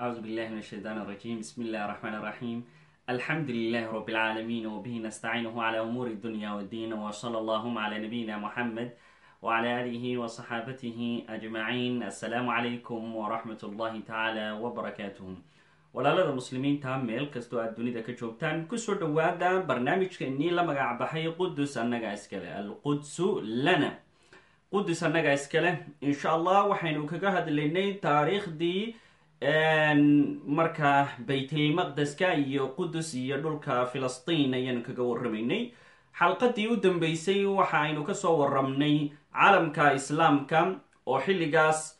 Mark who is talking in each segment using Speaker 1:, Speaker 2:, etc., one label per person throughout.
Speaker 1: أعوذ بالله من الشيطان الرجيم بسم الله الرحمن الرحيم الحمد لله رب العالمين وبه نستعينه على أمور الدنيا والدين وصلى اللهم على نبينا محمد وعلى آله وصحابته أجمعين السلام عليكم ورحمة الله تعالى وبركاته walaalada muslimiinta meel kastoo aad dunida ka joogtaan kusoo dhawaada barnaamijkeennii la magac baxay qudus annaga iskale alqudsu lana qudus annaga iskale insha allah waxaynu kaga hadlaynay taariikhdii markaa baytulmaqdeska iyo qudus iyo dhulka filistiin ayaanu kaga waramaynay xalqadii u dambeysay waxa aynu ka soo waramnay caalamka islaamka oo xilligaas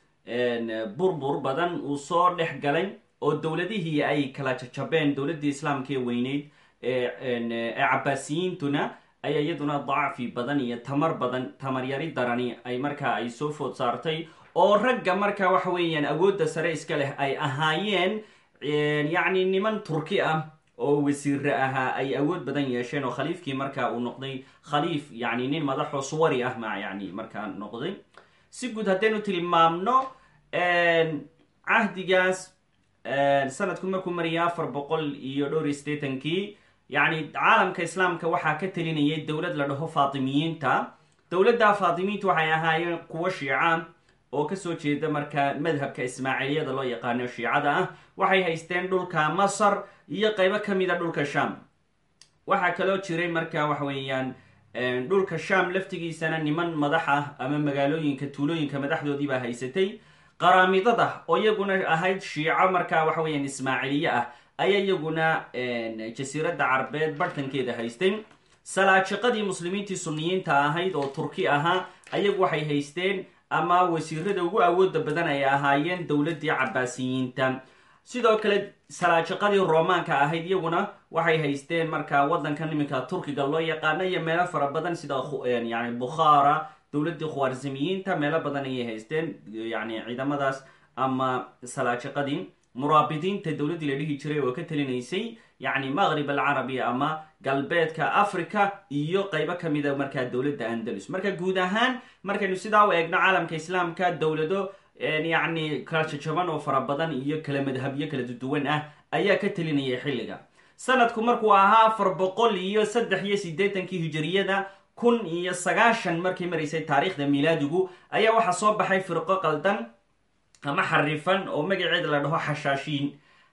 Speaker 1: burbur badan uu soo dhex galay oo dowladihii ay kala jajabeen dowladii islaamka ee weyneyd ee cabaasiyiintuna ayaa iyaduna dacfi badan iyo tamar badan tamaryari darani ay markaa ay soo food saartay oo ragga markaa waxa weeyaan awoodda sare iska leh ay ahaayeen yacni niman turki ah oo wasiire ahaa ay awood badan yeesheen oo khaliifkii markaa uu noqday khaliif yani nin madaxoo suwari ah ma yani markaa noqday. Si guud haddaynu tilmaamno cahdigaas sanadku markuu maraya afar boqol iyo dhowr iyo sideetankii yacni caalamka islaamka waxaa ka telinayay dowlad la dhaho faatimiyiinta. Dowladda faatimiyiinta waxay ahaayeen kuwo shiica oo ka soo jeeda markaa madhabka ismaaciiliyada loo yaqaano shiicada ah waxay haysteen dhulka masar iyo qeybo kamida dhulka sham. Waxaa kaloo jiray marka waxa weeyaan dhulka sham laftigiisana niman madax ah ama magaalooyinka tuulooyinka madaxdoodii baa haysatay. Qaraamidada oo iyaguna ahayd shiico markaa waxa weeyaan ismaaciiliye ah ayaa iyaguna jasiiradda carbeed barhtankeeda haystay salaajiqadii muslimiintii suniyiinta ahayd oo turki ahaa ayagu waxay haysteen ama wasiirada ugu awooda badan ay ahaayeen dowladii cabaasiyiinta sidoo kale salaajiqadii romaanka ahayd iyaguna waxay haysteen markaa wadankan iminka turkiga loo yaqaano iyo meelo fara badan sida yani bukhaara dowladii khwarzimiyiinta meelo badan ayay haysteen yani ciidamadaas ama salaajiqadii muraabidiinta dowladdii la dhihi jiray oo ka talinaysay yani maqrib alcarabi ama galbeedka africa iyo qeybo kamida markaa dowladda andalus. Marka guud ahaan markaynu sidaa u eegno caalamka islaamka dowlado yacni kala jajaban oo fara badan iyo kala madhabyo kala duwan ah ayaa ka telinayay xilliga. Sanadku markuu ahaa afar boqol iyo saddex iyo sideetankii hijiriyada kun iyo sagaashan markay maraysay taariikhda milaadigu ayaa waxaa soo baxay firqo qaldan ama xarifan oo magaceeda la dhaho xashaashiin.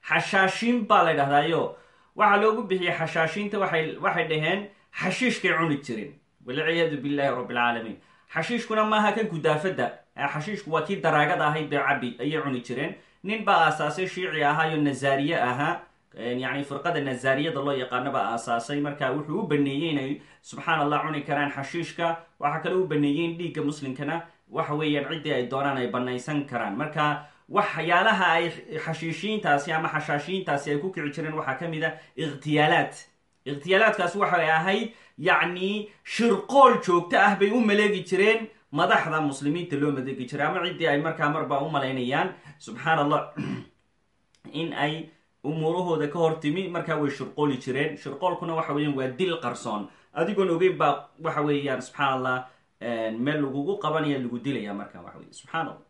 Speaker 1: Xashaashiin baa la dhahdayo waxaa loogu bixiyey xashaashiinta waxay dhaheen xashiishkay cuni jireen walciyaadu billahi rabbi alcaalamiin xashiishkuna maaha kan gudaafada xashiishku waa kii daraagada ahayd bay cabi ayay cuni jireen. Nin baa aasaasay shiici ahaayo nazaariye ahaa. Yani firqada nazaariyada loo yaqaano baa aasaasay. Marka wuxuu u baneeyey inay subxaan allah cuni karaan xashiishka. Waxaa kale u baneeyey in dhiigga muslimkana waxa weeyaan ciddii ay doonaan ay banaysan karaan. Marka waxyaalaha ay xashiishiintaasi ama xashaashiintaasi ay ku kici jireen waxaa ka mid a ikhtiyaalaad ikhtiyaalaadkaas waxay ahayd yacni shirqool joogto ah bay u maleegi jireen madaxda muslimiinta loo maleegi jiray ama ciddii ay markaa marba u malaynayaan. Subxaan allah in ay umuurahooda ka hor timi markaa way shirqooli jireen. Shirqoolkuna waxa weeyaan waa dil qarsoon. Adigoon ogeyn baa waxa weeyaan subxaan allah meel lagugu qabanaya lagu dilaya marka waxa wey subxaan allah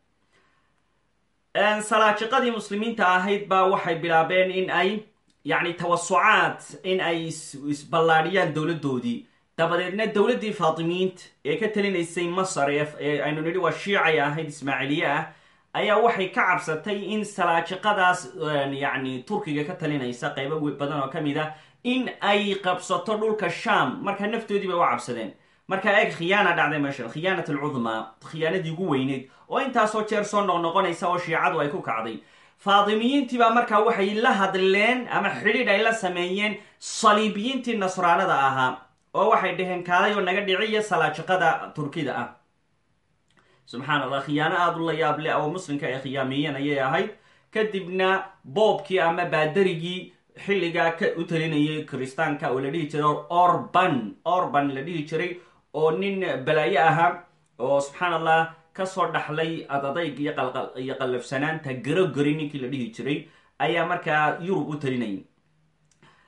Speaker 1: salaajiqadii muslimiinta ahayd baa waxay bilaabeen in ay yacni tawasucaad in ay isballaadhiyaan dowladdoodii dabadeedna dowladdii faatimiyiinta ee ka talinaysay masar ee aynu nidhi waa shiicay ahayd ismaaciiliye ah ayaa waxay ka cabsatay in salaajiqadaas yacni turkiga ka talinaysa. Qeybo badan oo ka mid ah in ay qabsato dhulka sham marka naftoodii bay u cabsadeen. Marka eeg khiyaana dhacday meeshan khiyaanat alcudmaa khiyaanadii ugu weyneyd oo intaasoo jeer soo noqnoqonaysa oo shiicadu ay ku kacday. Faatimiyiintii baa markaa waxay la hadleen ama xidhiidh ay la sameeyeen saliibiyiintii nasraanada ahaa oo waxay dhaheen kaalay oo naga dhiciya salaajiqada turkida ah. Subxaan allah khiyaano aada u la yaab le oo muslimka ay khiyaameeyeen ayay ahayd. Kadibna boobkii ama baadarigii xilligaa ka u talinayay kiristaanka oo la dhihi jiray orban orban la dhihi jiray oo nin balaayo ahaa oo subxaan allah ka soo dhaxlay adadayg iyo qallafsanaanta garogori ninkii la dhihi jiray ayaa markaa yurub u talinayay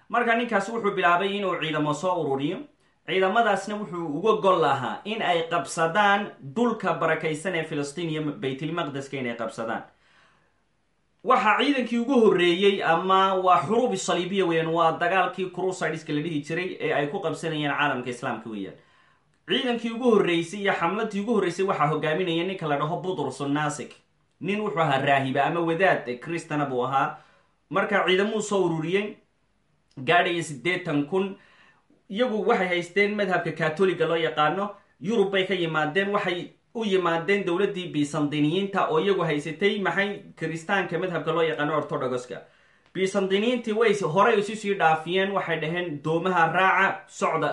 Speaker 1: marka ninkaas wuxuu bilaabay inuu ciidamo soo ururiyo. Ciidamadaasna wuxuu uga gol lahaa in ay qabsadaan dhulka barakaysan ee filistiin iyo baytilmaqdeska inay qabsadaan. Waxaa ciidankii ugu horreeyey ama waa xuruubi saliibiya waa dagaalkii crusideska la dhihi jiray ee ay ku qabsanayeen caalamka islaamka weeyaan ciidankii ugu horreysay iyo xamladii ugu horreysay waxaa hogaaminaya ninka la dhaho butrus nasik nin wuxuu ahaa raahiba ama wadaad cristana buu ahaa. Marka ciidamuu soo ururiyey gaadhaya siddeetan kun iyagu waxay haysteen madhabka katoliga loo yaqaano. Yurub bay ka yimaadeen waxay u yimaadeen dowladdii bisandiniyiinta oo iyagu haysatay maxay kiristaanka madhabka loo yaqaano orthodoxka bisandiniyiintii way horey isu sii dhaafiyeen waxay dhaheen doomaha raaca socda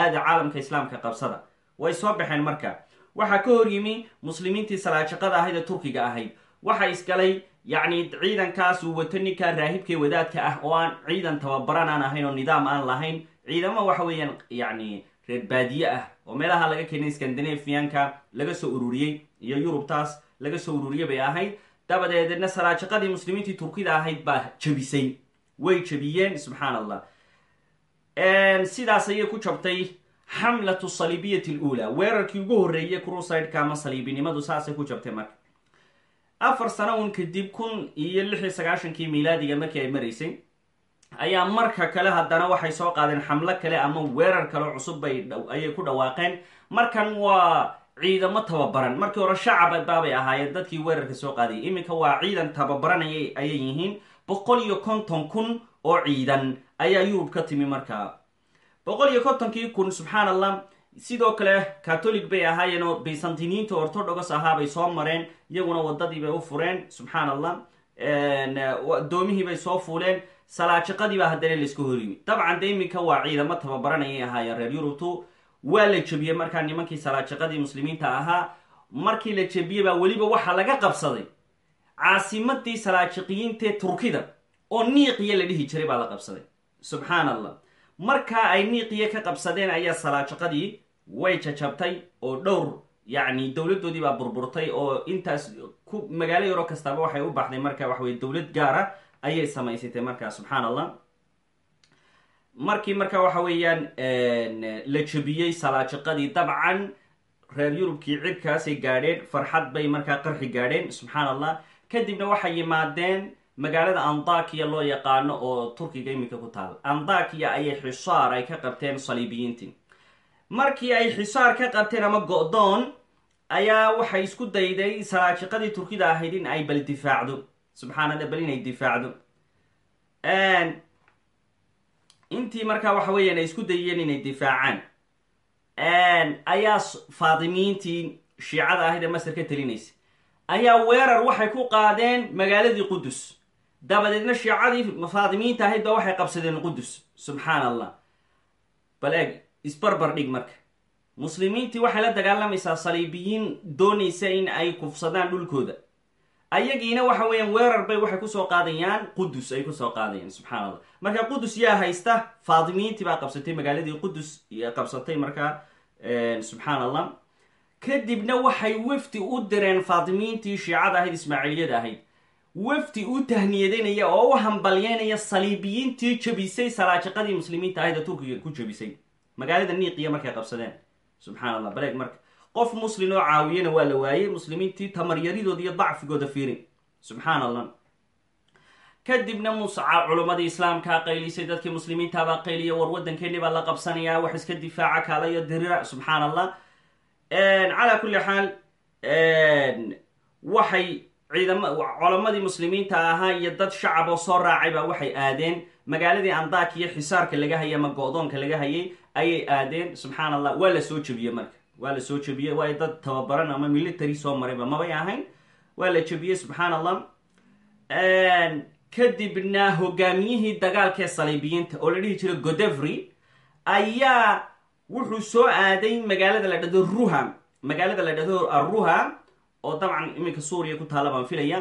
Speaker 1: aada caalamka islaamka qabsada. Way soo baxeen marka. Waxaa ka hor yimi muslimiintii salaajaqada ahayd ee turkiga ahayd. Waxa isgalay yacni ciidankaas uu wato ninka raahibkee wadaadka ah oo aan ciidan tababaran aan ahayn oo nidaam aan lahayn. Ciidamo waxa weeyaan yacni reer baadiye ah oo meelaha laga keenay scandinavianka laga soo ururiyey iyo yurubtaas laga soo ururiyey bay ahayd dabadeedna salaajaqadii muslimiintii turkida ahayd baa jabisay way jabiyeen subxaan allah sidaas ayay ku jabtay xamlatu saliibiyati luula weerarkii ugu horreeyey crusideka ama saliibinimadu saasay ku jabtay marka. Afar sano un kadib kun iyo lix iyo sagaashankii miilaadiga markii ay maraysay ayaa marka kale haddana waxay soo qaadeen xamlo kale ama weerar kale cusub bay ayay ku dhawaaqeen. Markan waa ciidamo tababaran. Markii hore shacab baabay ahaayeen dadkii weerarka soo qaadayay iminka waa ciidan tababaran ayay yihiin. Boqol iyo konton kun oo ciidan ayaa yurub ka timi markaa boqol iyo kontonkii kun subxaan allah sidoo kale catholic bay ahaayeen oo byzantiniinta orthodox ahaa bay soo mareen iyaguna wadadii bay u fureen subxaan allah doomihii bay soo fuuleen salaajiqadii baa haddana layska horyimi dabcan de iminka waa ciidamo tababaran ayay ahaayeen reer yurubtu waa la jebiyey markaa nimankii salaajiqadii muslimiinta ahaa markii la jebiyey baa weliba waxaa laga qabsaday. Caasimadii salaajiqiyiintee turkida oo niiqiya la dhihi jiray baa la qabsaday. Subxaan allah markaa ay niiqiya ka qabsadeen ayaa salaajiqadii way jajabtay oo dhowr yacni dowladoodii baa burburtay oo intaas ku magaalo yaro kastaba waxay u baxday marka waxaweye dowlad gaara ayay samaysatay markaa subxaan allah markii marka waxa weeyaan la jebiyey salaajiqadii dabcan reer yurubkii cirkaasay gaadheen farxad bay markaa qarxi gaadheen subxaan allah kadibna waxay yimaadeen magaalada andakiya loo yaqaano oo turkiga iminka ku taal. Andakiya ayay xisaar ay ka qabteen saliibiyiintii. Markii ay xisaar ka qabteen ama go-doon ayaa waxay isku dayday salaajiqadii turkida ahayd in ay bal difaacdo. Subxaan allah bal inay difaacdo intii markaa waxa weeyaan ay isku dayeen inay difaacaan. Ayaa faatimiyiintii shiicada ahayd ee masar ka telinaysa ayaa weerar waxay ku qaadeen magaaladii qudus dabadeedna shiicadii faatimiyiinta ahayd ba waxay qabsadeen qudus subxaan allah bal eeg isbarbar dhig marka. Muslimiintii waxay la dagaalamaysaa saliibiyiin doonaysa in ay kufsadaan dhulkooda ayagiina waxa weeyaan weerar bay waxay ku soo qaadayaan qudus ay ku soo qaadayaan subxaan allah marka qudus yaa haysta faatimiyiintii baa qabsatay magaaladii qudus qabsatay markaa subxaan allah kadibna waxay wafdi u direen faatimiyiintii shiicada ahayd ismaaciiliyada ahayd. Wafdi u tahniyadanaya oo u hambalyeynaya saliibiyiintii jabisay salaajiqadii muslimiinta ahayd ee turkiga ku jabisay. Magaalada niiqiya markay qabsadeen subxaan allah baleeg marka qof muslin oo caawiyana waa la waayey muslimiintii tamaryaridood iyo dacfigooda fiirin. Subxaan allah kadibna musa culimmadii islaamkaa qaylisay dadkii muslimiintaabaa qayliya war waddankeeni baa la qabsanayaa wax iska difaaca kaala iyo dirira subxaan allah calaa kulli xaal waxay ciidama culamadii muslimiinta ahaa iyo dad shacab oo soo raacayba waxay aadeen. Magaaladii andakiyo xisaarka laga hayay ama go-doonka laga hayay ayay aadeen. Subxaan allah waa la soo jebiyey marka waa la soo jebiyey waa dad tababaran ama military soo marayba mabay ahayn waa la jebiyey subxaan allah kadibna hogaamiyihii dagaalkee saliibiyiinta oo la dhihi jiray godevry ayaa wuxuu soo aaday magaalada la dhahdo ruha magaalada la dhahdo aruha oo dabcan iminka suuriya ku taalla baan filaya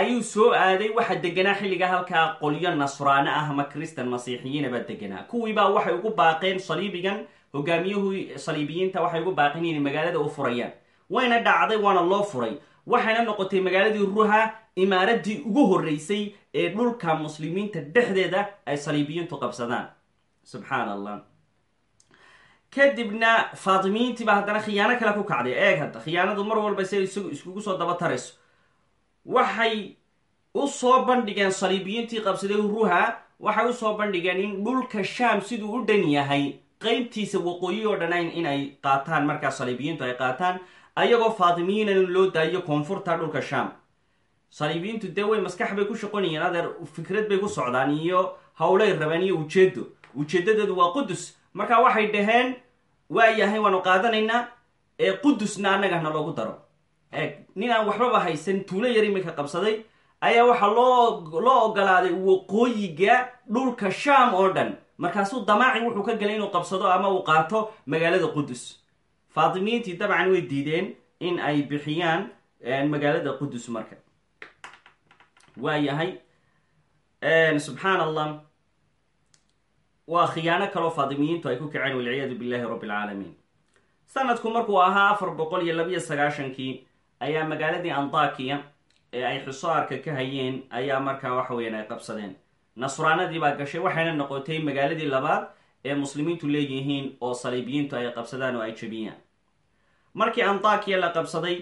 Speaker 1: ayuu soo aaday waxaa deganaa xilliga halkaa qolyo nasraano ah ama christan masiixiyiina baa deganaa kuwiibaa waxay ugu baaqeen saliibigan hogaamiyuhu saliibiyiinta waxay ugu baaqeen inay magaalada u furayaan wayna dhacday waana loo furay. Waxayna noqotay magaaladii ruha imaaradii ugu horreysay ee dhulka muslimiinta dhexdeeda ay saliibiyiintu qabsadaan. Subxaan allah kadibna faatimiyiintii baa haddana khiyaano kale ku kacday. Eeg hadda khiyaanadu mar walba si isgu iskugu soo daba tarayso waxay u soo bandhigeen saliibiyiintii qabsaday ruha waxay u soo bandhigeen in dhulka sham siduu u dhan yahay qeybtiisa waqooyi oo dhan in ay qaataan markaa saliibiyiintu ay qaataan ayagoo faatimiyiina in loo daayo koonfurta dhulka sham saliibiyiintu dee way maskax bay ku shaqonayeen adeer fikrad bay ku socdaan iyo howlay rabaan iyo ujeedo ujeedadeedu waa qudus marka waxay dhaheen waa yahay waanu qaadanaynaa ee qudusna annagana loogu daro. Eeg nin aan waxbaba haysan tuulo yar iminka qabsaday ayaa waxaa loo loo ogolaaday waqooyiga dhulka sham oo dhan markaasuu damaaci wuxuu ka galay inuu qabsado ama uu qaato magaalada qudus faatimiyiintii dabcan way diideen in ay bixiyaan magaalada qudus marka. Waa yahay subxaan allah waa khiyaano kaloo faatimiyiintu ay ku kaceen walciyaadu billahi rabbi alcaalamiin sanadku markuu ahaa afar boqol iyo labiyo sagaashankii ayaa magaaladii antakiya ee ay xusaarka ka hayeen ayaa markaa waxa weyan ay qabsadeen nasraanadii baa gashay waxayna noqotay magaaladii labaad ee muslimiintu leeyihiin oo saliibiyiintu ay qabsadaan oo ay jebiyaan markii antakiya la qabsaday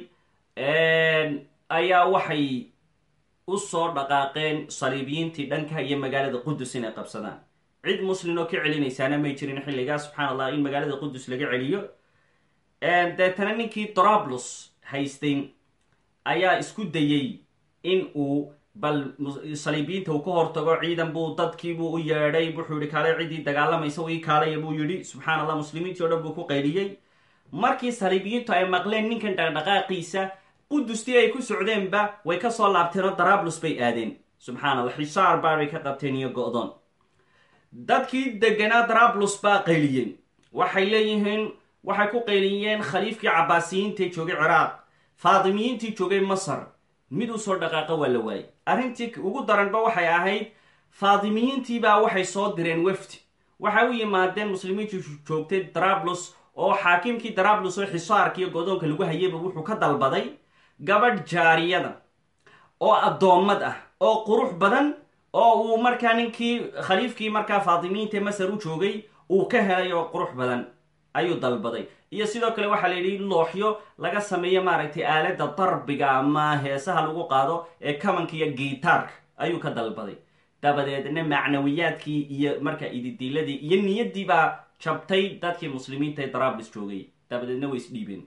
Speaker 1: ayaa waxay u soo dhaqaaqeen saliibiyiintii dhanka iyo magaalada qudus inay qabsadaan. Cid muslin oo ka celinaysaana may jirin xilligaa subxaan allah in magaalada qudus laga celiyo. Deetana ninkii drablus haystay ayaa isku dayey in uu bal saliibiyiinta uu ka hortago ciidan buu dadkiibuu u yeedhay wuxuu yihi kaale ciddii dagaalamaysa ii kaalaya buu yidhi. Subxaan allah muslimiintii o dhan buu ku qayliyey. Markii saliibiyiintu ay maqleen ninkan dhaqdhaqaaqiisa qudustii ay ku socdeenba way ka soo laabteenoo darablus bay aadeen. Subxaan allah xisaar baabay ka qabteen iyo go-doon. Dadkii deganaa darablus baa qayliyeen. Waxay leeyihiin waxay ku qayliyeen khaliifkii cabaasiyiintae joogay ciraaq faatimiyiintii joogay masar. Mid u soo dhaqaaqa waa la waayey arrintii ugu daranba waxay ahayd faatimiyiintiibaa waxay soo direen wefdi. Waxay u yimaadeen muslimiintii joogtay darablus oo xaakimkii darablus oo xisaarka iyo godoonka lagu hayayba wuxuu ka dalbaday gabadh jaariyada oo addoommad ah oo qurux badan oo uu markaa ninkii khaliifkii markaa faatimiyiinta masar u joogay uu ka helay oo qurux badan ayuu dalbaday. Iyo sidoo kale waxaa la yidhi looxyo laga sameeyo maaragtay aalada darbiga ama heesaha lagu qaado ee kamanka iyo gitaarka ayuu ka dalbaday. Dabadeedna macnawiyaadkii iyo markaa ididiiladii iyo niyaddii baa jabtay dadkii muslimiinta ee darablis joogay. Dabadeedna way isdhiibeen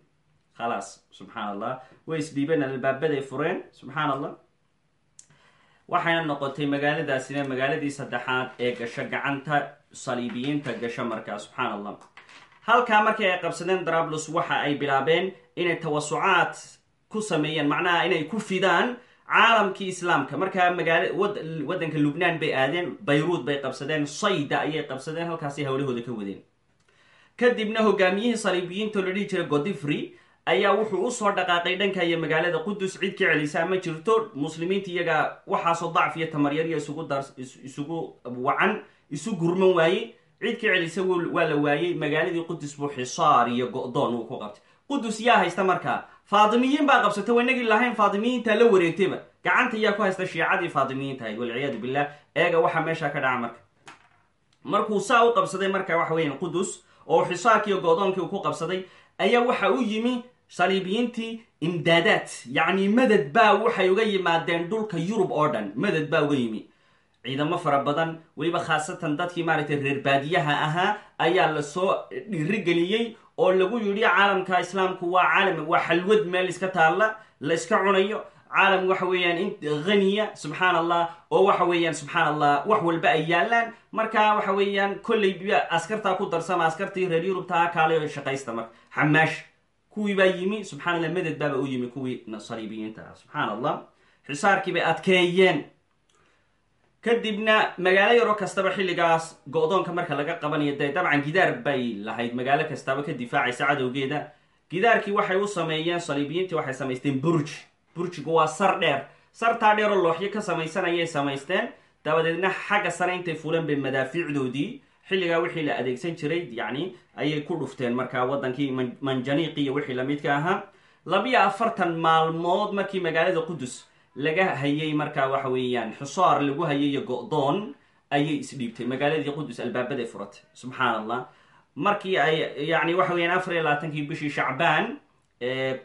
Speaker 1: khalaas subxaan allah way isdhiibeen albaabaday fureen subxaan allah waxayna noqotay magaaladaasina magaaladii saddexaad ee gasho gacanta saliibiyiinta gasho markaa subxaan allah halkaa markii ay qabsadeen darablus waxa ay bilaabeen inay tawasucaad ku sameeyeen macnaha inay ku fidaan caalamkii islaamka. Markaa magaala waddanka lubnaan bay aadeen bayruud bay qabsadeen sayda ayay qabsadeen halkaasay howlahooda ka wadeen. Kadibna hogaamiyihii saliibiyiinta la dhihi jiray godifrey ayaa wuxuu u soo dhaqaaqay dhanka iyo magaalada qudus cid ka celisaa ma jirto muslimiinta iyaga waxaasoo dacf iyo tamaryariya isugu wacan isu gurman waayey cid ka celisa waa la waayey magaaladii qudus buu xisaar iyo go-doon uu ku qabtay. Qudus yaa haysta markaa. Faatimiyiin baa qabsatay waynagii lahayn faatimiyiinta la wareegtayba gacanta yaa ku haysta shiicadii faatimiyiinta ahayd walciyaadu billah eega waxaa meesha ka dhaca marka. Markuu saa u qabsaday marka waxa weyan qudus oo xisaarkiiyo go-doonkii uu ku qabsaday ayaa waxa u yimi saliibiyiintii imdaadaad. Yacni madad baa waxay uga yimaadeen dhulka yurub oo dhan. Madad baa uga yimi ciidamo fara badan weliba khaasatan dadkii maaragtay reer baadiyaha ahaa ayaa la soo dhiirigeliyey oo lagu yidhi caalamka islaamku waa caalam waa xalwad meel iska taalla la iska cunayo. Caalam waxa weeyaan in haniya subxaan allah oo waxa weeyaan subxaan allah wax walba ay yaalaan marka waxa weeyaan kolley biya askartaa ku darsama askartii reer yurubtaha kaalay oo shaqaysta marka. Xamaash kuwii baa yimi subxaan allah madad baaba u yimi kuwii saliibiyiinta ah subxaan allah xisaarkii bay adkeeyeen kadibna magaalo yaroo kastaba xilligaas go-doonka marka laga qabanayo dee dabcan gidaar bay lahayd. Magaalo kastaba ka difaacaysa cadowgeeda gidaarkii waxay u sameeyeen saliibiyiintii waxay samaysteen burj. Burjigu waa sar dheer. Sartaa dheer oo looxyo ka samaysan ayay samaysteen. Dabadeedna xagga sare intay fuleen bay madaafiicdoodii. Xilligaa wixii la adeegsan jiray yacni ayay ku dhufteen markaa waddankii manjaniiqi iyo wixii lamidka ahaa. Labiyo afartan maalmood markii magaalada qudus laga hayay markaa waxa weeyaan. Xusaar lagu hayay iyo go-doon ayay isdhiibtay magaaladii qudus albaabaday furatay. Subxaan allah markii ay yani waxa weyaan afar iyo labaatankii bishii shacbaan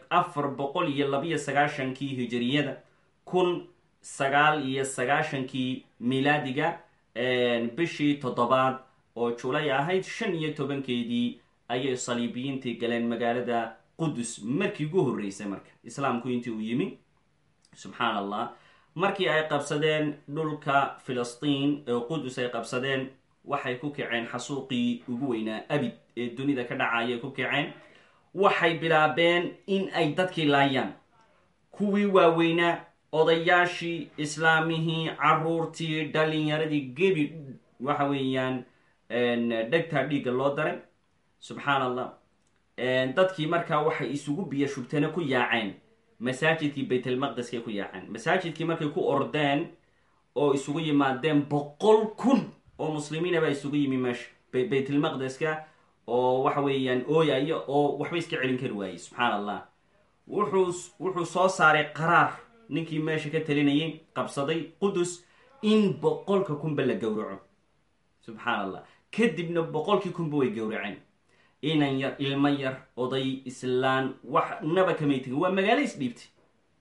Speaker 1: afar boqol iyo labiyo sagaashankii hijiriyada kun sagaal iyo sagaashankii milaadiga bishii toddobaad oo julay ahayd shan iyo tobankeedii ayay saliibiyiintii galeen magaalada qudus markii ugu horreysay marka islaamku intii uu yimi subxaan allah markii ay qabsadeen dhulka filistiin ee qudus ay qabsadeen waxay ku kaceen xasuuqii ugu weynaa abid ee dunida ka dhacayay ku kaceen waxay bilaabeen in ay dadkii laayaan. Kuwii waaweynaa odayaashii islaamihii caruurtii dhalinyaradii gebi waxa weeyaan dhegtaa dhiigga loo daray. Subxaan allah dadkii markaa waxay isugu biyo shubteena ku yaaceen masaajidkii baytalmaqdeska ku yaaceen. Masaajidkii markay ku ordeen oo isugu yimaadeen boqol kun oo muslimiina baa isugu yimi meesha baytalmaqdeska oo waxa weeyaan ooyaya oo waxba iska celin kari waayey subxaan allah wuxuu wuxuu soo saaray qaraar ninkii meesha ka talinayay qabsaday qudus in boqolka kunba la gowraco subxaan allah kadibna boqolkii kunba way gowraceen inan yar ilmo yar oday islaan wax naba kamay tegin waa magaalo isdhiibtay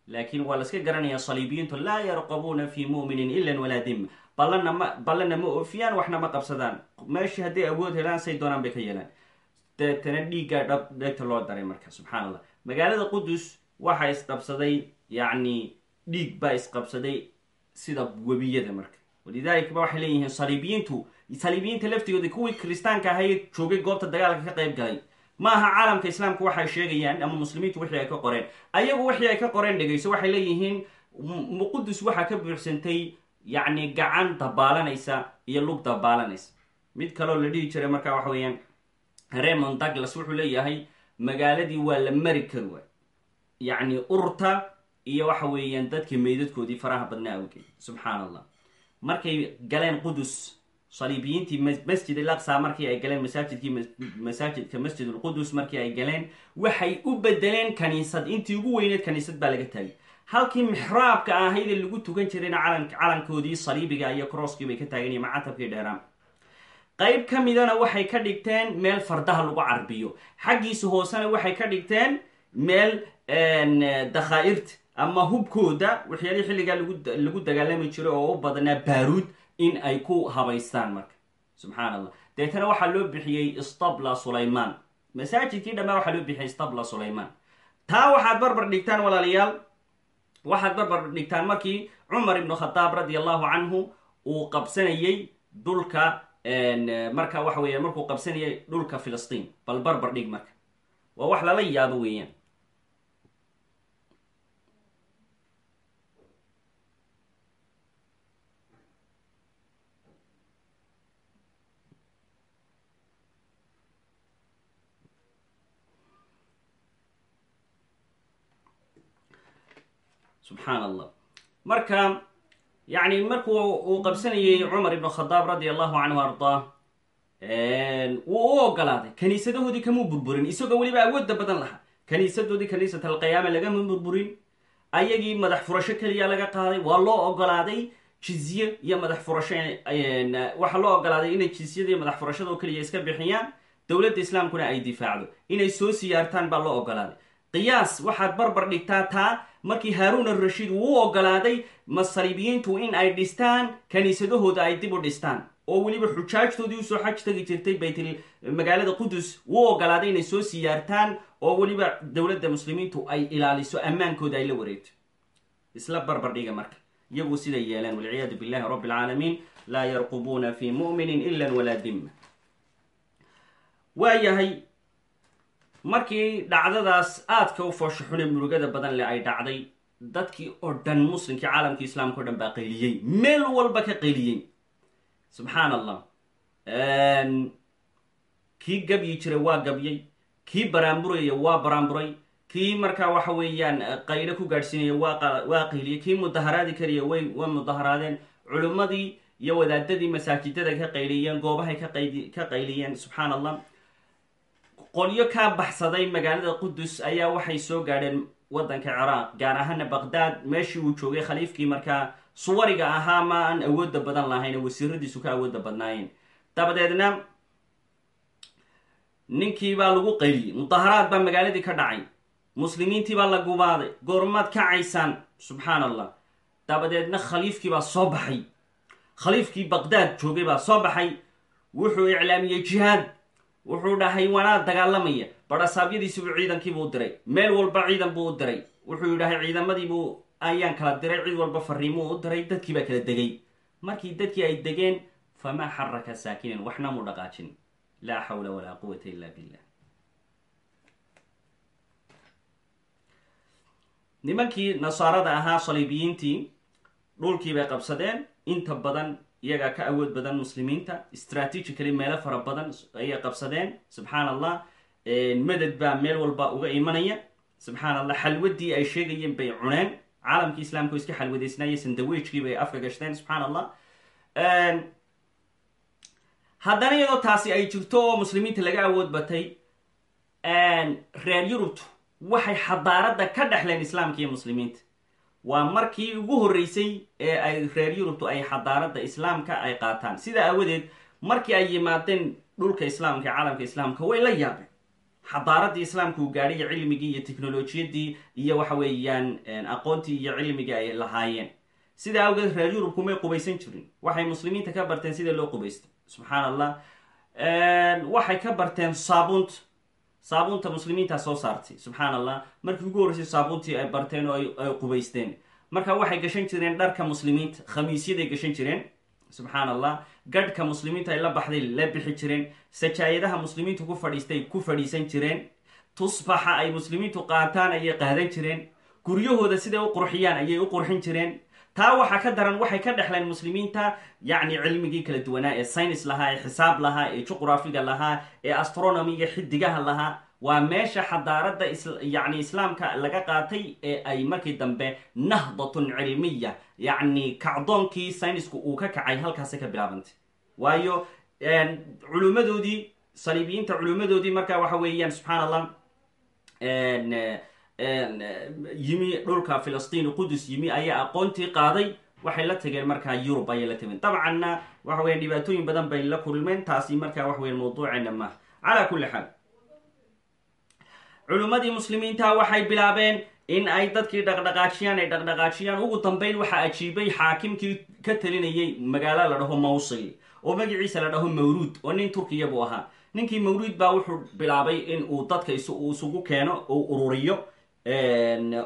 Speaker 1: laakiin waa laska garanayaa saliibiyiintu laa yarqabuuna fi mu'minin ilan walaa dima ballana ma ballana ma oofiyaan waxna ma qabsadaan. Meeshii hadday awood helaan say doonaan bay ka yeelaan. Deetana dhiiggaa dhab dhegta loo daray marka subxaan allah magaalada qudus waxaa isqabsaday yacni dhiig baa isqabsaday sida webiyada marka. Walidaalika ba waxay leeyihiin saliibiyiintu saliibiyiinta laftigooda kuwii kiristaanka ahaye joogay goobta dagaalka ka qayb galay. Ma aha caalamka islaamka waxay sheegayaan ama muslimiintu wixii ay ka qoreen. Ayagu wixii ay ka qoreen dhegayso waxay leeyihiin muqudus waxaa ka buuxsantay yacni gacan dabaalanaysa iyo lug dabaalanaysa. Mid kaloo la dhihi jiray markaa waxa weeyaan raymond douglas wuxuu leeyahay magaaladii waa la mari kari waay. Yacni urta iyo waxa weeyaan dadkii meydadkoodii faraha badnaa awgeed. Subxaan allah markay galeen qudus saliibiyiintii masjid al aqsa markii ay galeen masaajidkii masaajidka masjid alqudus markii ay galeen waxay u bedeleen kaniisad intii ugu weyneed kaniisad baa laga taagay halkii mixraabka ahayd ee lagu tukan jirayna calan calankoodii saliibiga iyo crosskii bay ka taaganya macatabkii dheeraan qayb ka midana waxay ka dhigteen meel fardaha lagu carbiyo xaggiisa hoosena waxay ka dhigteen meel dakhaa'irta ama hubkooda waxyaalihii xilligaa lagu dagaalami jiray oo u badnaa baaruud in ay ku habaystaan marka. Subxaan allah deetana waxaa loo bixiyey stabla sulayman masaajidkii dhammaa waxaa loo bixiyey stabla sulayman taa waxaad barbar dhigtaan walaalayaal waxaad barbar dhigtaan markii cumar ibnu khadaab radi allahu canhu uu qabsanayey dhulka marka waxa weeyaan markuu qabsanayay dhulka filistiin. Bal barbar dhig marka. Waa wax lala yaabo weeyaan subxaan allah marka yacni markuu uu qabsanayay cumar ibnu khadaab radi allahu canhu ardaa wuu u ogolaaday kaniisadahoodii kamuu burburin isagoo weliba awoodda badan lahaa. Kaniisadoodii kaniisat alqiyaama lagama burburin ayagii madax furasho keliya laga qaaday waa loo ogolaaday jizye iyo madax furasho waxaa loo ogolaaday inay jizyada iyo madax furashadoo keliya iska bixiyaan dowladda islaamkuna ay difaacdo. Inay soo siyaartaan baa loo ogolaaday. Qiyaas waxaad barbar dhigtaa taa markii haaruun arashiid uu u ogolaaday masaliibiyiintu in ay dhistaan kaniisadahooda ay dib u dhistaan. Oo weliba xujaajtoodii u soo xaj tagi jirtay baytil magaalada qudus wuu ogolaaday inay soo siyaartaan oo weliba dowladda muslimiintu ay ilaaliso ammaankooda ay la wareegto. Isla barbar dhiga marka iyagu siday yeeleen walciyaadu billahi rabbi alcaalamiin laa yarqubuuna fi mu'minin ila walaa dimma. Waayahay markii dhacdadaas aadka u foosho xune murugada badan le ay dhacday dadkii oo dhan muslimkii caalamkii islaamka o dhan baa qayliyey meel walba ka qayliyey subxaan allah kii gabyi jiray waa gabyay kii baraamburaya waa baraamburay kii markaa waxa weeyaan qaylo ku gaadhsiinaya waa qayliyey kii mudaharaadi karaya waa mudaharaadeen. Culimmadii iyo wadaadadii masaajidada ka qayliyeen goobahay ka qayliyeen. Subxaan allah qolyo kaa baxsaday magaalada qudus ayaa waxay soo gaadheen waddanka ciraaq gaar ahaana baqdaad meeshii uu joogay khaliifkii markaa suwariga ahaa ma aan awoodda badan lahayn wasiiradiisu ka awoodda badnaayeen. Dabadeedna ninkii baa lagu qayliyey. Mudaharaad baa magaaladii ka dhacay. Muslimiintii baa la gubaaday. Goormaad kacaysaan subxaan allah dabadeedna khaliifkii baa soo baxay. Khaliifkii baqdaad joogay baa soo baxay. Wuxuu iclaamiyey jihaad wuxuu dhahay wanaa dagaalamaya. Badhasaabyadiisibuu ciidankiibuu u diray. Meel walba ciidan buu u diray. Wuxuu dhahay ciidamadiibuu ayaan kala diray. Cid walba fariimuu u diray. Dadkii baa kala degay. Markii dadkii ay degeen famaa xaraka saakinan waxna muu dhaqaajin. Laa xawla walaa quwata illa billah. Nimankii nasaarada ahaa saliibiyiintii dhulkii bay qabsadeen. Inta badan iyagaa ka awood badan muslimiinta strategically meelo fara badan ayay qabsadeen. Subxaan allah madad baa meel walba uga imanaya. Subxaan allah xalwadii ay sheegayeen bay cuneen. Caalamkii islaamka o iska xalwadeysnaaya sandaweejkii bay afka gashteen subxaan allah haddana iyadoo taasi ay jirto oo muslimiinta laga awood batay reer yurubtu waxay xadaaradda ka dhexleen islaamka iyo muslimiinta waa markii ugu horreysay ee ay reer yurubtu ay xadaaradda islaamka ay qaataan. Sidaa aawadeed markii ay yimaadeen dhulka islaamka ee caalamka islaamka way la yaabeen. Xadaaraddii islaamka uu gaadhay iyo cilmigii iyo teknolojiyadii iyo waxa weeyaan aqoontii iyo cilmigii ay lahaayeen. Sidaa awgeed reer yurubku may qubaysan jirin. Waxay muslimiinta ka barteen sida loo qubaysto. Subxaan allah waxay ka barteen saabuunta saabuunta muslimiintaa soo saartay subxaan allah markii ugu horreysay saabuuntii ay barteen oo ay qubaysteen. Marka waxay gashan jireen dharka muslimiinta khamiisyaday gashan jireen subxaan allah gadhka muslimiinta ay la baxday la bixi jireen. Sajaayadaha muslimiintu ku fadhiistay ku fadhiisan jireen. Tusbaxa ay muslimiintu qaataan ayay qaadan jireen. Guryahooda siday u qurxiyaan ayay u qurxin jireen taa waxaa ka daran waxay ka dhexleen muslimiinta yacni cilmigii kala duwanaa ee synis lahaa ee xisaab lahaa ee juqrafiga lahaa ee astronomiga xidigaha lahaa. Waa meesha xadaaradda yacni islaamka laga qaatay ee ay markii dambe nahdatun cilmiya yacni kacdoonkii synisku uu ka kacay halkaasi ka bilaabantay waayo culimadoodii saliibiyiinta culimadoodii marka waxa weeyaan subxaan allah yimi dhulka filistiin qudus yimi ayaa aqoontii qaaday. Waxay la tageen markaa yurub ayay la tageen. Dabcanna waxa weyan dhibaatooyin badan bay la kulmeen. Taasi markaa waxa weyan mawduuceena maaha calaa kulli xaal. Culimmadii muslimiinta waxay bilaabeen in ay dadkii dhaqdhaqaajiyaan ay dhaqdhaqaajiyaan. Ugu dambeyn waxaa ajiibay xaakimkii ka talinayay magaalo la dhaho mawsil oo magaciisa la dhaho mawruud oo nin turkiya ahaa. Ninkii mawruud baa wuxuu bilaabay in uu dadka isugu keeno uu ururiyo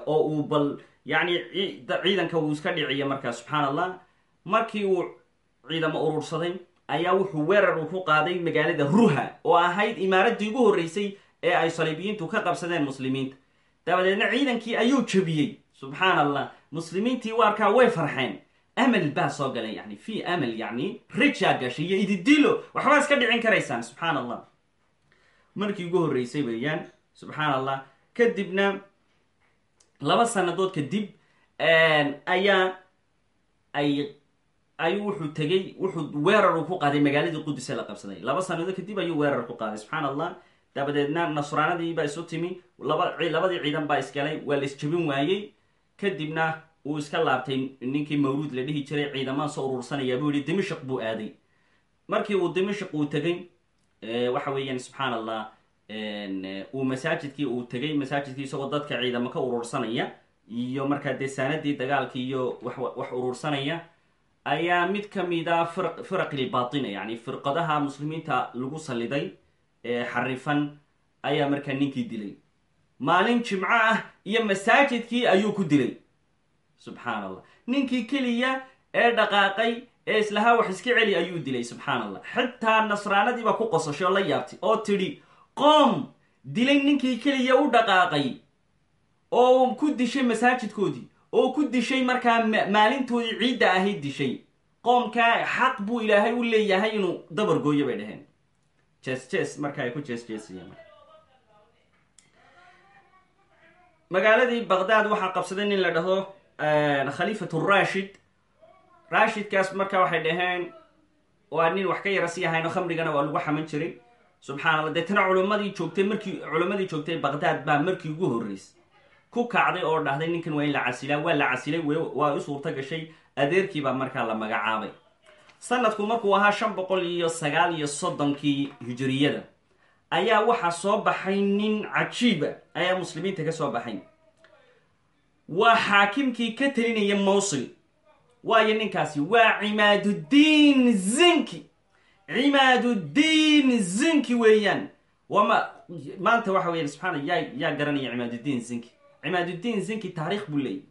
Speaker 1: oo uu bal yacni ciidanka uu iska dhiciyo markaa subxaan allah markii uu ciidamo urursaday ayaa wuxuu weerar uu ku qaaday magaalada ruha oo ahayd imaaraddii ugu horreysay ee ay saliibiyiintu ka qabsadeen muslimiinta. Dabadeedna ciidankii ayuu jabiyey subxaan allah muslimiintii waarkaa way farxeen. Amal baa soo galay yani fi amal yani rijaa gashay iyo ididilo waxbaa iska dhicin karaysaan subxaan allah markii ugu horreysay weeyaan subxaan allah kadibna laba sanadood kadib ayaa ay ayuu wuxuu tegey wuxuu weerar uu ku qaaday magaaladii quduse la qabsaday. Laba sanadood kadib ayuu weerar ku qaaday. Subxaan allah dabadeedna nasraanadii baa isu timi. Laba labadii ciidan baa isgalay waa la isjabin waayey. Kadibna uu iska laabtay ninkii mawluud la dhihi jiray ciidamaan soo urursanaya buu yihi dimashik buu aaday. Markii uu dimashik uu tegay waxa weeyaan subxaan allah uu masaajidkii uu tegay masaajidkii isagoo dadka ciidamo ka urursanaya iyo markaa dee saanadii dagaalka iyo wax urursanaya ayaa mid kamida firaqil batina yani firqadaha muslimiinta lagu saliday ee xarifan ayaa markaa ninkii dilay. Maalin jimco ah iyo masaajidkii ayuu ku dilay. Subxaan allah ninkii keliya ee dhaqaaqay ee islahaa wax iska celi ayuu dilay subxaan allah xitaa nasraanadii baa ku qosashay oo la yaabtay oo tidhi qoom dilay ninkii keliya u dhaqaaqay oo ku dishay masaajidkoodii oo ku dishay markaa maalintoodii ciidda ahayd dishay. Qoomkaa xaq buu ilaahay u leeyahay inuu dabar gooyo bay dhaheen. Jes jes marka ay ku jes jesayeen magaaladii baqdaad waxaa qabsaday nin la dhaho khaliifatu rashid rashidkaas marka waxay dhaheen waa nin wax ka yara sii ahayno khamrigana waa lagu xaman jiray subxaan allah deetana culimadii joogtay markii culimmadii joogtay baqdaad baa markii ugu horreysay. Ku kacday oo dhahday ninkan waa in la casilaa waa la casilay waa u suurto gashay adeerkii baa markaa la magacaabay. Sanadku markuu ahaa shan boqol iyo sagaal iyo soddonkii hijiriyada ayaa waxaa soo baxay nin cajiiba ayaa muslimiinta ka soo baxay. Waa xaakimkii ka telinaya mawsil waayo ninkaasi waa cimaaduddiin zinki cimaaduddiin zinki weeyaan. Wama maanta waxa weyan subxaana yaa yaa garanaya cimaaduddiin zinki. Cimaaduddiin zinki taariikh buu leeyahy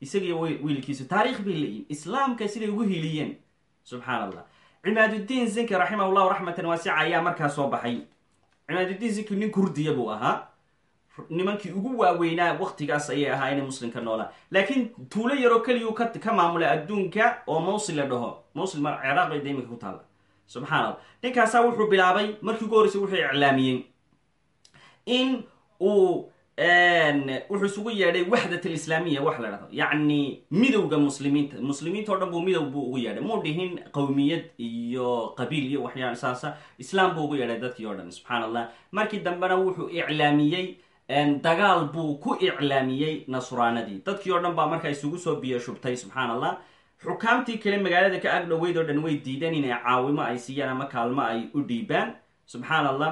Speaker 1: isagiyo wiilkiisu taariikh bay leeyihiin islaamka siday ugu hiliyeen subxaan allah cimaaduddiin zinki raximah llahu raxmatan waasica ayaa markaa soo baxay. Cimaaduddiin zinki nin kurdiya buu ahaa. Nimankii ugu waaweynaa waktigaas ayay ahaa inay muslimka noolaa laakiin tuulo yaroo keliyuu ka maamulay adduunka oo mawsil la dhaho. Mawsil ma ciraaq bay da iminka ku taalla subxaan allah ninkaasaa wuxuu bilaabay markii ugu horreysay wuxuu iclaamiyey in uu wuxuu isugu yeedhay waxdat alislaamiya wax la dhahdo yacni midowga muslimiinta. Muslimiinta o dhan buu midow buu ugu yeedhay. Muu dhihin qowmiyad iyo qabiil iyo waxyaala saasa. Islaam buu ugu yeedhay dadkii o dhan subxaan allah markii dambena wuxuu iclaamiyey dagaal buu ku iclaamiyey nasraanadii. Dadkii o dhan baa markaa isugu soo biyo shubtay subxaan allah xukaamtii kale magaalada ka ag dhoweyd oo dhan way diideen inay caawimo ay siiyaan ama kaalmo ay u dhiibaan. Subxaan allah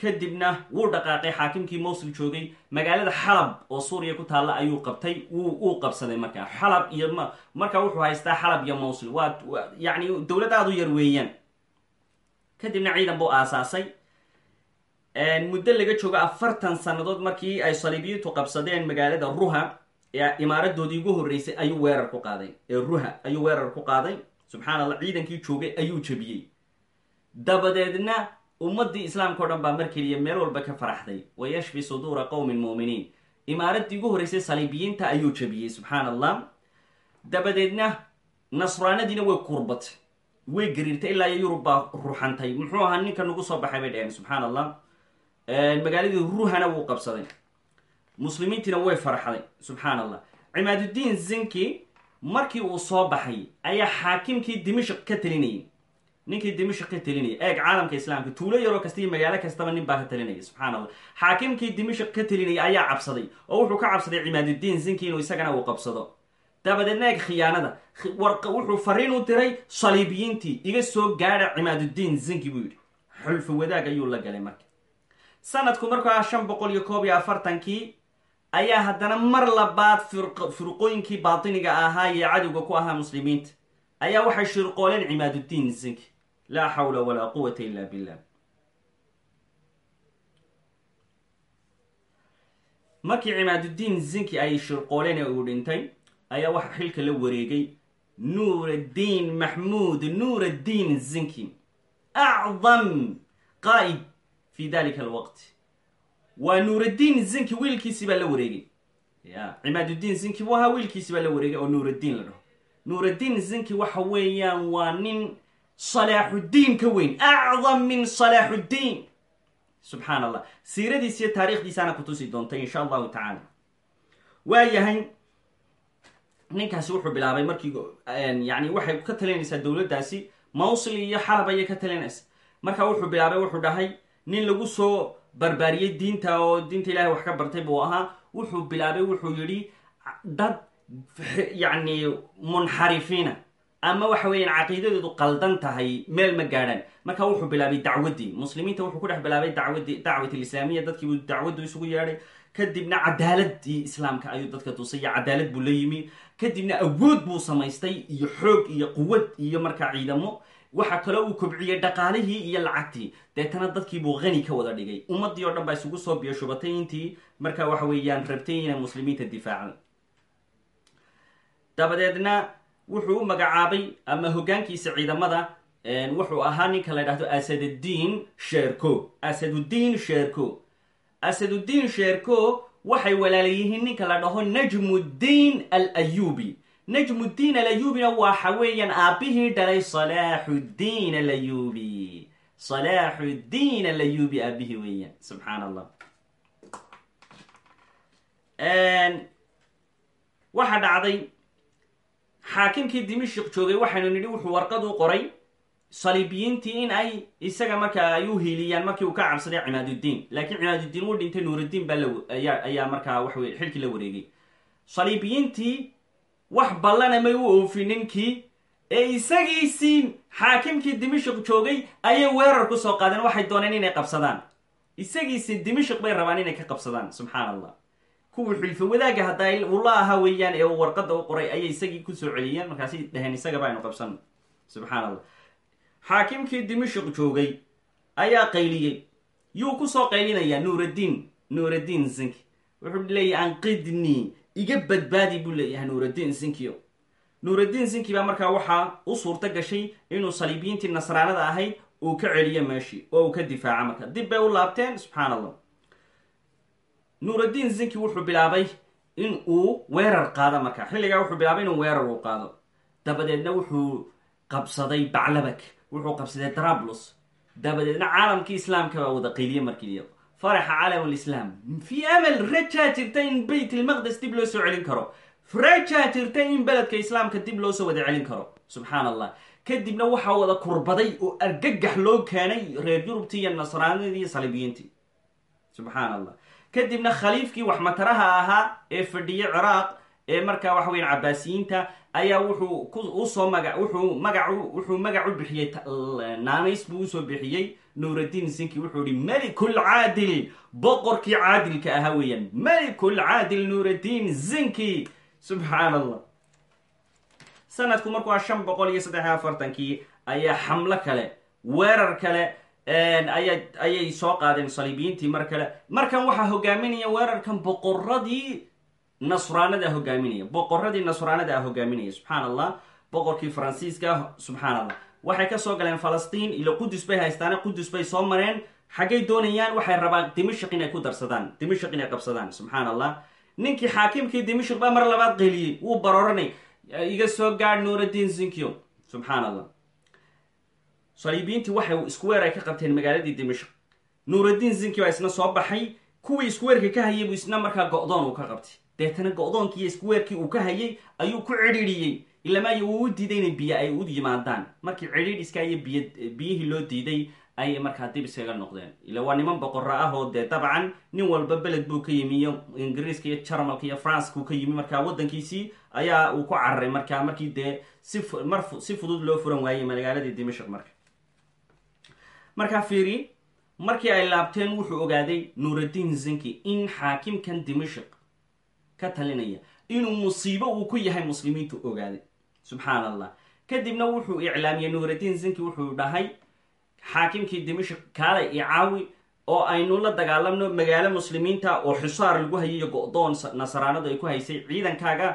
Speaker 1: kadibna wuu dhaqaaqay xaakimkii mawsil joogay magaalada xalab oo suuriya ku taalla ayuu qabtay. Wuu uu qabsaday markaa xalab iyo markaa wuxuu haystaa xalab iyo mawsil waa yacni dowlad aada u yar weeyaan. Kadibna ciidan buu aasaasay. Muddo laga joogo afartan sannadood markii ay saliibiyiintu qabsadeen magaalada ruha imaaradoodii ugu horreysay ayuu weerar ku qaaday. Ee ruha ayuu weerar ku qaaday. Subxaan allah ciidankii joogay ayuu jebiyey dabadeedna ummadii islaamka o dhan baa mar keliya meel walba ka faraxday. Wa yashfi suduura qowmin mu'miniin. Imaaradii ugu horreysay saliibiyiinta ayuu jebiyey subxaan allah dabadeedna nasraanadiina way kurbatay way gariirtay ilaa iyo yurub baa ruxantay muxuu ahaa ninka nagu soo baxay bay dhaheen subxaan allah magaaladii ruhana wuu qabsaday muslimiintiina way farxday subxaan allah cimaaduddiin zinki markii uu soo baxay ayaa xaakimkii dimashq ka talinayay ninkii dimashq ka talinaya eeg caalamka islaamka tuulo yaroo kasta iyo magaalo kastaba nin baa ka talinaya subxaan allah xaakimkii dimashq ka talinaya ayaa cabsaday oo wuxuu ka cabsaday cimaaduddiin zinki inuu isagana uu qabsado. Dabadeedna eeg khiyaanada wuxuu fariin u diray saliibiyiintii iga soo gaadha cimaaduddiin zinki buu yidhi. Xulfa wadaag ayuu la galay marka. Sanadku markuu ah shan boqol iyo ayaa haddana mar labaad firqooyinkii baatiniga ahaa iyo cadowga ku ahaa muslimiinta ayaa waxay shirqooleen cimaaduddiin zinki laa xawla walaa quwata illa billah. Markii cimaaduddiin zinki ay shirqooleen ee uu dhintay ayaa waxaa xilka la wareegay. Nuuraddiin maxmuud nuuraddiin zinki acdam qaa'id fi dalika alwaqt waa nuuraddiin zinki wiilkiisii baa la wareegay. Ya cimaaduddiin zinki buu ahaa wiilkiisii baa la wareegay oo nuuraddiin la dhaho. Nuuraddiin zinki waxa weeyaan waa nin salaaxuddiin ka weyn acdam min salaaxuddiin subxaan allah siiradiis iyo taariikhdiisaana kutusi doontay insha allahu tacaala. Waa yahay ninkaasi wuxuu bilaabay markii yani waxay ka talinaysaa dowladdaasi mawsil iyo xalab ayay ka talinaysa marka wuxuu bilaabay wuxuu dhahay nin lagu soo barbaariyey diinta oo diinta ilahay wax ka bartay buu ahaa. Wuxuu bilaabay wuxuu yidhi dad yacni munxarifiina. Ama waxa weeyaan caqiidadoodu qaldan tahay meel ma gaadhaan. Marka wuxuu bilaabay dacwaddii. Muslimiinta wuxuu ku dhex bilaabay dacwadii dacwat alislaamiya dadkiibuu dacwaddu isugu yeedhay. Kadibna cadaaladii islaamka ayuu dadka tusay cadaalad buu la yimi. Kadibna awood buu samaystay iyo xoog iyo quwad iyo markaa ciidamo waxaa kaloo uu kobciyey dhaqaalihii iyo lacagtii. Deetana dadkiibuu hani ka wada dhigay. Ummadii oo dhan baa isugu soo biyo shubatay intii markaa waxa weeyaan rabtay inay muslimiinta difaacaan dabadeedna wuxuu u magacaabay ama hoggaankiisa ciidamada wuxuu ahaa ninka la dhahdo asaduddiin sheerko asaduddiin sheerko asaduddiin sheerko waxay walaalayihiin ninka la dhaho najmuddiin al ayubi najmuddiin alayubina waxa weeyaan aabbihii dhalay salaaxuddiin alayubi salaaxuddiin alayubi aabihii weeyaan subxaan allah waxaa dhacday xaakimkii dimashik joogay waxaynu nidhi wuxuu warqad u qoray saliibiyiintii in ay isaga markaa ay u hiiliyaan markii uu ka cabsaday cimaaduddiin laakiin cimaaduddiin wuu dhintay nuuraddiin baa ayaa markaa waxwey xilkii la wareegay. Saliibiyiintii wax ballana may u oofin ninkii ee isagiisii xaakimkii dimashik joogay ayay weerar ku soo qaadeen. Waxay dooneen inay qabsadaan. Isagiisii dimashik bay rabaan inay ka qabsadaan subxaan allah kuwii xulfo wadaaga haddaa uu la ahaa weeyaan ee uu warqadda u qoray ayay isagii ku soo celiyeen. Markaasay dhaheen isagaba aynu qabsano subxaan allah xaakimkii dimashik joogay ayaa qayliyey. Yuu ku soo qaylinayaa nuuraddiin nuuraddiin zinki wuxuu leeyahy anqidnii iga badbaadi buu leeyahay nuuraddiin zinkio nuuraddiin zinki baa markaa waxaa u suurto gashay inuu saliibiyiintii nasraanada ahayd uu ka celiyo meeshii oo uu ka difaaca marka. Dib bay u laabteen subxaan allah nuuraddiin zinki wuxuu bilaabay in uu weerar qaado marka. Xilligaa wuxuu bilaabay inuu weerar uu qaado. Dabadeedna wuxuu qabsaday baclabak wuxuu qabsaday drablus dabadeedna caalamkii islaamka baa wada qeyliye markiiyo faraxa caalam lislaam fii amal rajaa jirta in bayt ilmaqdes dib loo soo celin karo rajaa jirta in beledka islaamka dib loo soo wada celin karo subxaan allah kadibna waxaa wada kurbaday oo argagax loo keenay reer yurubtii iyo nasraanidii iyo saliibiyiintii subxaan allah kadibna khaliifkii waxmataraha ahaa ee fadhiye ciraaq ee markaa waxa weyan cabaasiyiinta ayaa wuxuu u soo maga wuxuu magac wuxuu magac u bixiyey naanays buu u soo bixiyey nuuraddiin zinki wuxuu yihi melikul caadil. Boqorkii caadilka ahaa weeyaan. Melikul caadil nuuraddiin zinki. Subxaan allah sanadku markuu a shan boqol iyo saddex iyo afartankii ayaa xamlo kale weerar kale aya ayay soo qaadeen saliibiyiintii mar kale. Markan waxaa hogaaminaya weerarkan boqoradii nasraanada hogaaminaya. Boqoradii nasraanada a hogaaminaya. Subxaan allah boqorkii faransiiska subxaan allah waxay ka soo galeen falastiin ilo qudus bay haystaane qudus bay soo mareen. Xaggay doonayaan waxay rabaan dimashik inay ku darsadaan dimashik inay qabsadaan subxaan allah ninkii xaakimkii dimashik baa mar labaad qeeliyey wuu barooranay. Iga soo gaadh nuuraddiin zinkio subxaan allah saliibiyiintii waxay iskuweer ay ka qabteen magaaladii dimashik nuuraddiin zinki isna soo baxay kuwii iskuweerka ka hayay buu isna markaa go-doon uu ka qabtay. Deetana go-doonkii iyo uu ka hayay ayuu ku cidhiidhiyey ilamaayo uu u diiday inay biyo ay u yimaadaan. Markii cidhiidhiska iyo biy biyihii loo diiday ayay markaa dib iskaga noqdeen. Ila waa niman boqorro ah oo dee dabcan nin walba beled buu ka yimi iyo ingiriiska iyo jarmalka iyo francekuu ka yimi. Markaa waddankiisii ayaa uu ku cararay markaa markii dee si mar si fudud loo furan waayey magaaladii dimashik marka. Markaa fiiri markii ay laabteen wuxuu ogaaday nuuraddiin zinki in xaakimkan dimashik ka talinaya inuu musiibo uu ku yahay muslimiintu ogaaday subxaan allah kadibna wuxuu iclaamiyey nuuraddiin zinki wuxuu dhahay xaakimkii dimashik kaalay caawi oo aynu la dagaalamno magaalo muslimiinta oo xusaar lagu hayay iyo go-doon nasraanadu ay ku haysay ciidankaaga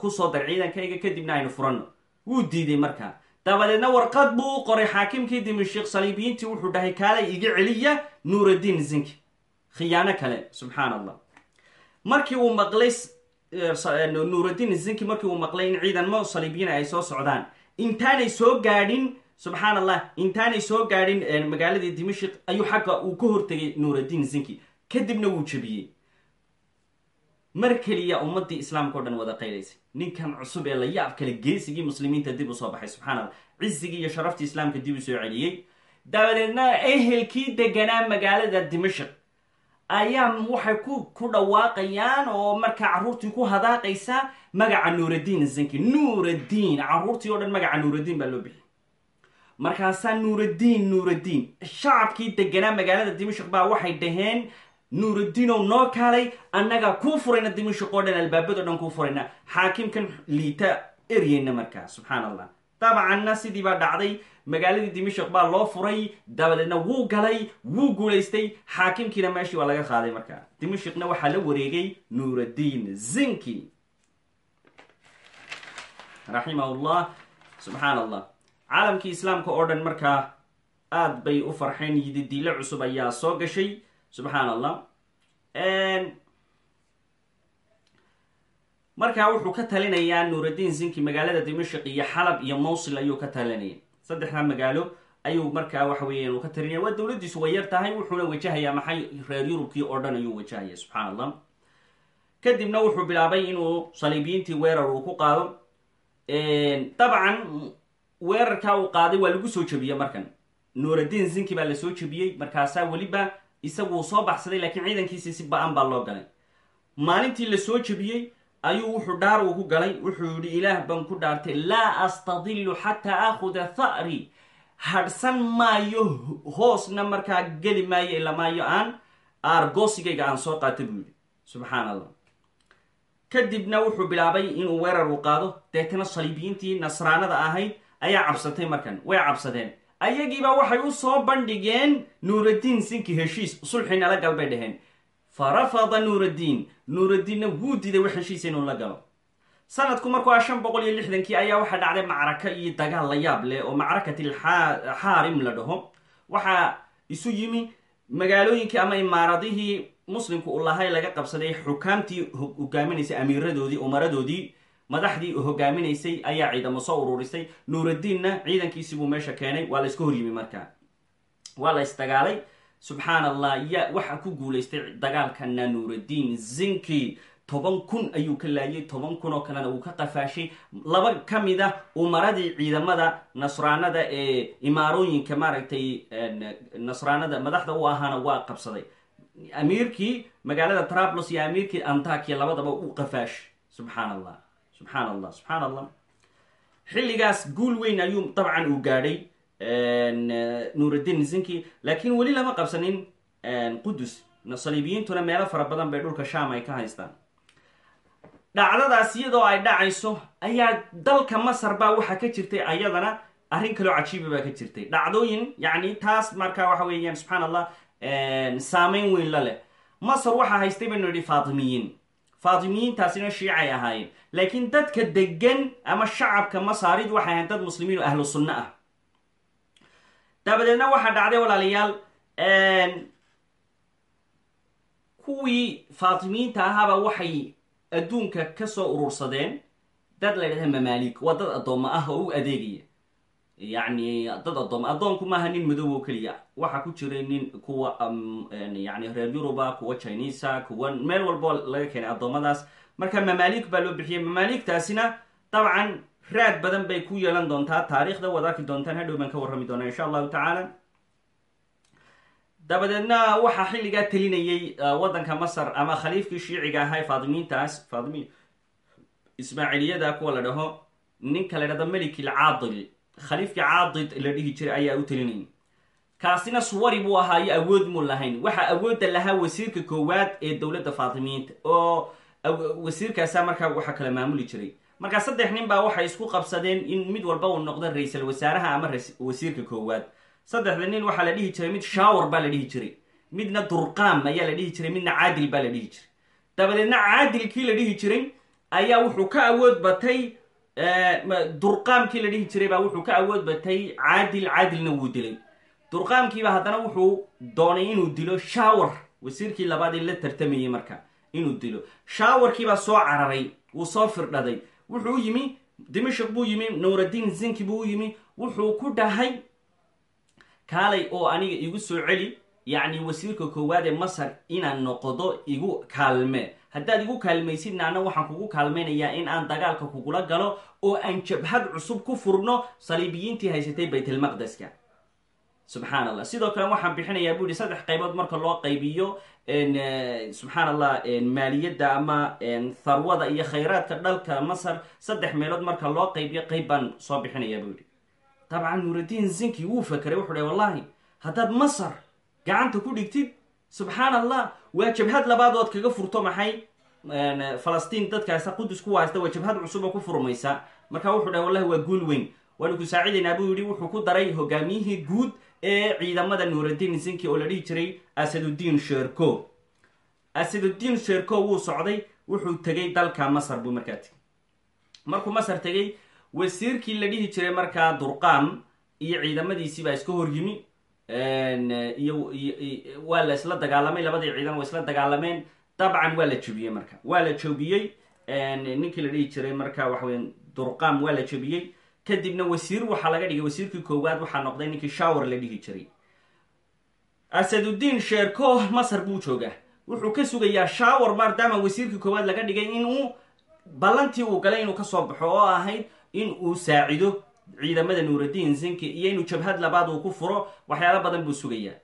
Speaker 1: ku soo dar ciidankayga kadibna aynu furanno. Wuu diiday markaa. Dabadeedna warqad buu u qoray xaakimkii dimashik saliibiyiintii wuxuu dhahay kaalay iga celiya nuuraddiin zinki khiyaano kale subxaan allah markii uu maqlay nuuraddiin zinki markii uu maqlay in ciidamo saliibiyiin ay soo socdaan. Intaanay soo gaadhin subxaan allah intaanay soo gaadhin magaaladii dimashik ayuu xagga uu ka hortegay nuuraddiin zinki. Kadibna wuu jebiyey. Mar keliya ummadii islaamka dhan wada qaylaysay ninkan cusub ee la yaab kale geesigii muslimiinta dib u soo baxay subxaan allah cisigii iyo sharaftii islaamka dib u soo celiyey. Dabadeedna ehelkii deganaa magaalada dimashik ayaa waxay ku ku dhawaaqayaan oo markaa carruurtii ku hadaaqaysaa magaca nuuraddiin zinki. Nuuraddiin carruurtii o dhan magaca nuuraddiin baa loo bixiyay markaasaa nuuraddiin nuuraddiin shacabkii deganaa magaalada dimashik baa waxay dhaheen nuuraddiinow noo kaalay annagaa kuu furayna dimashik oo dhan albaabado dhan kuu furayna. Xaakimkan liita eryeyna markaa subxaan allah dabcanna sidii baa dhacday. Magaaladii dimashik baa loo furay. Dabadeedna wuu galay wuu guulaystay. Xaakimkiina meeshii waa laga qaaday markaa dimashikna waxaa la wareegay nuuraddiin zinki. Raximahullah. Subxaan allah caalamkii islaamka oo dhan markaa aad bay u farxeen. Yididiilo cusub ayaa soo gashay. Subxaan allah markaa wuxuu ka talinayaa nuuraddiin zinki magaalada dimashik iyo xalab iyo mawsil ayuu ka talinaya saddexdaa magaalo ayuu markaa waxa weeyaan ka talinaya waa dowladdiisu way yar tahay wuxuuna wajahayaa maxay reer yurubkii oo dhan ayuu wajahaya subxaan kadibna wuxuu bilaabay inuu saliibiyiintii weerar uu ku qaado. Dabcan weerarkaa uu qaaday waa lagu soo jebiyey markan. Nuuraddiin zinki baa la soo jebiyey markaasaa weliba isagu soo baxsaday laakiin ciidankiisii si ba'an baa loo galay. Maalintii la soo jebiyey ayuu wuxuu dhaar uu ku galay wuxuu yihi ilaah baan ku dhaartay laa astadilu xataa aakhuda tha'ri. Hadhsan maayo hoosna markaa geli maayo ilamaayo aan aargoosigayga aan soo qaata buu yidhi. Subxaan allah kadibna wuxuu bilaabay inuu weerar u qaado. Deetana saliibiyiintii nasraanada ahayd ayaa cabsatay markan. Way cabsadeen. Ayagiiba waxay u soo bandhigeen nuuraddiin sinki heshiis sulxi nala gal dhaheen fa rafada nuuraddiin nuuraddiinna wuu diiday wax heshiisa inuu la galo. Sanadku markuu ah shan boqol iyo lixdankii ayaa waxaa dhacday macraka iyo dagaal la yaab leh oo macrakatil xaarim la dhaho. Waxaa isu yimi magaalooyinkii ama imaaradihii muslimku u lahay laga qabsaday xukaamtii hogaaminaysay amiiradoodii umaradoodii madaxdii hogaaminaysay ayaa ciidamo soo ururisay. Ciidankiisii buu meesha keenay waa la iska horyimi markaa. Waa la isdagaalay subxaan allah ya waxaa ku guulaystay dagaalkana nuuraddiin zinki. Toban kun ayuu ka laayay toban kun oo kalena uu ka qafaashay. Laba ka mid a umaradii ciidamada nasraanada ee imaarooyinka maaragtay nasraanada madaxda u ahaana waa qabsaday. Amiirkii magaalada trablos iyo amiirkii antakiya labadaba u qafaash. Subxaan allah subxaan allah subxaan allah xilligaas guul weyn ayuu dabcan uu gaadhay nuuraddiin zinki. Laakiin weli lama qabsanin qudus. Saliibiyiintuna meelo fara badan bay dhulka sham ay ka haystaan. Dhacdadaas iyadoo ay dhacayso ayaa dalka masar baa waxaa ka jirtay ayadana arrin kaloo cajiiba baa ka jirtay. Dhacdooyin yacni taas markaa waxa weeyaan subxaan allah saameyn weyn la leh. Masar waxaa haystay baynu idhi faatimiyiin. Faatimiyiintaasina shiicay ahaayeen. Laakiin dadka degan ama shacabka masaarid waxay ahayn dad muslimiin oo ahlu sunno ah dabadeedna waxaa dhacday walaalayaal kuwii faatimiyiinta ahaaba waxay adduunka ka soo urursadeen. Dad la ydhahda mamaalik waa dad addoommo ah oo u adeegaya. Yacni dad addoom addoonku maaha nin madow oo keliya. Waxaa ku jiray nin kuwa yani reer yuruba kuwa chinisa kuwa meel walbo laga keenay addoommadaas marka mamaalik baa loo bixiyay. Mamaaligtaasina dabcan raad badan bay ku yeelan doontaa taariikhda waad arki doontaan hadhow baan ka warrami doonaa insha allahu tacaala dabadeedna waxaa xilligaa telinayay waddanka masar ama khaliifkii shiiciga ahaa ee faatimiintaas faatimi ismaaciiliyada kuwa la dhaho ninka la dhahdo melikil caadil khaliifkii caadid la dhihi jiray ayaa u telinayay kaasina suwari buu ahaayo awood mu lahayn waxaa awoodda lahaa wasiirka koowaad ee dowladda faatimiyiinta oo wasiirkaasaa markaa waxa kala maamuli jiray markaa saddex nin baa waxay isku qabsadeen in mid walba uu noqdo ra'iisal wasaaraha ama wasiirka koowaad. Saddexda nin waxaa la dhihi jiray mid shawar baa la dhihi jiray midna durqaam ayaa la dhihi jiray midna caadil baa la dhihi jiray. Dabadeedna caadilkii la dhihi jiray ayaa wuxuu ka awood batay durqaamkii la dhihi jiray baa wuxuu ka awood batay caadil caadilna wuu dilay. Durqaamkiiba haddana wuxuu doonay inuu dilo shawar wasiirkii labaad ee la tartamayay marka inuu dilo. Shawarkiibaa soo cararay wuu soo firdhaday wuxuu yimi dimashik buu yimi nuuraddiin zinki buu u yimi wuxuu ku dhahay kaalay oo aniga igu soo celi yacni wasiirka koowaad ee masar inaan noqdo igu kaalme. Haddaad igu kaalmaysidna ana waxaan kugu kaalmaynayaa in aan dagaalka kugula galo oo aan jabhad cusub ku furno saliibiyiintii haysatay baytalmaqdeska subxaan allah sidoo kale waxaan bixinayaa bu yihi saddex qaybood marka loo qaybiyo subxaan allah maaliyadda ama tharwada iyo khayraadka dhalka masar saddex meelood marka loo qaybiyo qayb baan soo bixinayaa bu yihi dabcan nuuraddiin zinki wuu fakeray wuxuu dhahy wallahi haddaad masar gacanta ku dhigtid subxaan allah waa jabhad labaad ood kaga furto maxay? Falastiin dadkaas qudus ku haysta waa jabhad cusub oo ku furmaysa. Marka wuxuu dhahay wallahi waa guul weyn. Waanu ku saacidaynaa buu yidhi wuxuu ku daray hogaamiyihii guud ee ciidamada nuuraddiin zinki oo la dhihi jiray asaduddiin sherko. Asaduddiin sherko wuu socday wuxuu tegay dalka masar buu markaa tegay markuu masar tegay wasiirkii la dhihi jiray markaa durqaam iyo ciidamadiisii baa iska hor yimi iyo waa la isla dagaalamay labadii ciidan waa isla dagaalameen dabcan waa la jebiyey marka waa la jebiyey ninkii la dhihi jiray marka waxaweya durqaam waa la jebiyey kadibna wasiir waxaa laga dhigay wasiirkii koowaad waxaa noqday ninkii shawar la dhihi jiray. Asaduddiin sheerko masar buu joogaa. Wuxuu ka sugayaa shawar maadaama wasiirkii koowaad laga dhigay inuu ballantii uu galay inuu ka soo baxo oo ahayd in uu saacido ciidamada nuuraddiin zinki iyo inuu jabhad labaad uu ku furo waxyaalo badan buu sugayaa.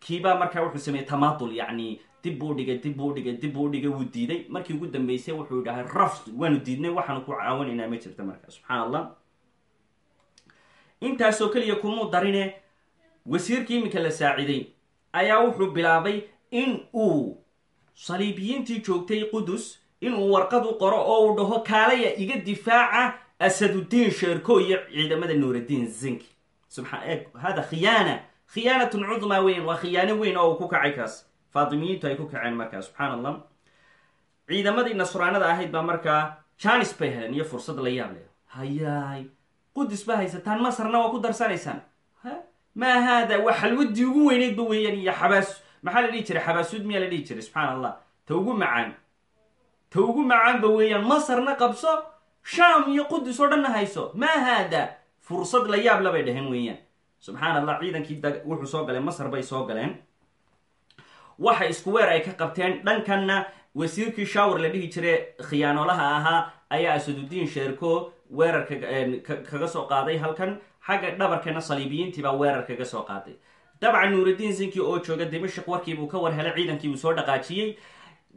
Speaker 1: Kiibaa markaa wuxuu sameeyey tamaadul yacni dib buu dhigay dib buu dhigay dib buu dhigay diiday. Markii ugu dambeysay wuxuu dhahay raf waanu diidnay waxaanu ku caawinaynaa ma jirta marka subxaan allah intaasoo keliya kumuu darine wasiirkii iminka la saaciday ayaa wuxuu bilaabay in uu saliibiyiintii joogtay qudus inuu warqad u qoro oo uu dhaho kaalaya iga difaaca asaduddiin sheerko iyo ciidamada nuuraddiin zinki hada khiyaana khiyaanatun cudmaa weyn waa khiyaano weyn oo uu ku kacay kaas. Faatimiyiintu ay ku kaceen markaa subxaan allah ciidamadii nasraanada ahayd baa markaa janis bay heleen iyo fursad la yaab leh. Hayaay qudus ba haysataan masarna waa ku darsanaysaan? Maa haada waa xalwadii ugu weyneydba weeyaan iyo xabaas maxaa la dhihi jiray? Xabaasuud miyaa la dhihi jiray? Subxaan allah ta ugu macaan. Ta ugu macaanba weeyaan masarna qabso? Sham iyo qudus oo dhanna hayso? Maa haada. Fursad la yaab la bay dhaheen weeyaan. Subxaan allah ciidankii wuxuu soo galay masar bay soo galeen. Waxa isku weer ay ka qabteen. Dhankanna wasiirkii shawar la dhihi jiray khiyaanolaha ahaa ayaa asaduddiin sheerko weerar kaga soo qaaday halkan. Xagga dhabarkana saliibiyiintii baa weerar kaga soo qaaday dabcan nuuraddiin zinki oo jooga dimashik warkiibuu ka war helay ciidankiibuu soo dhaqaajiyey.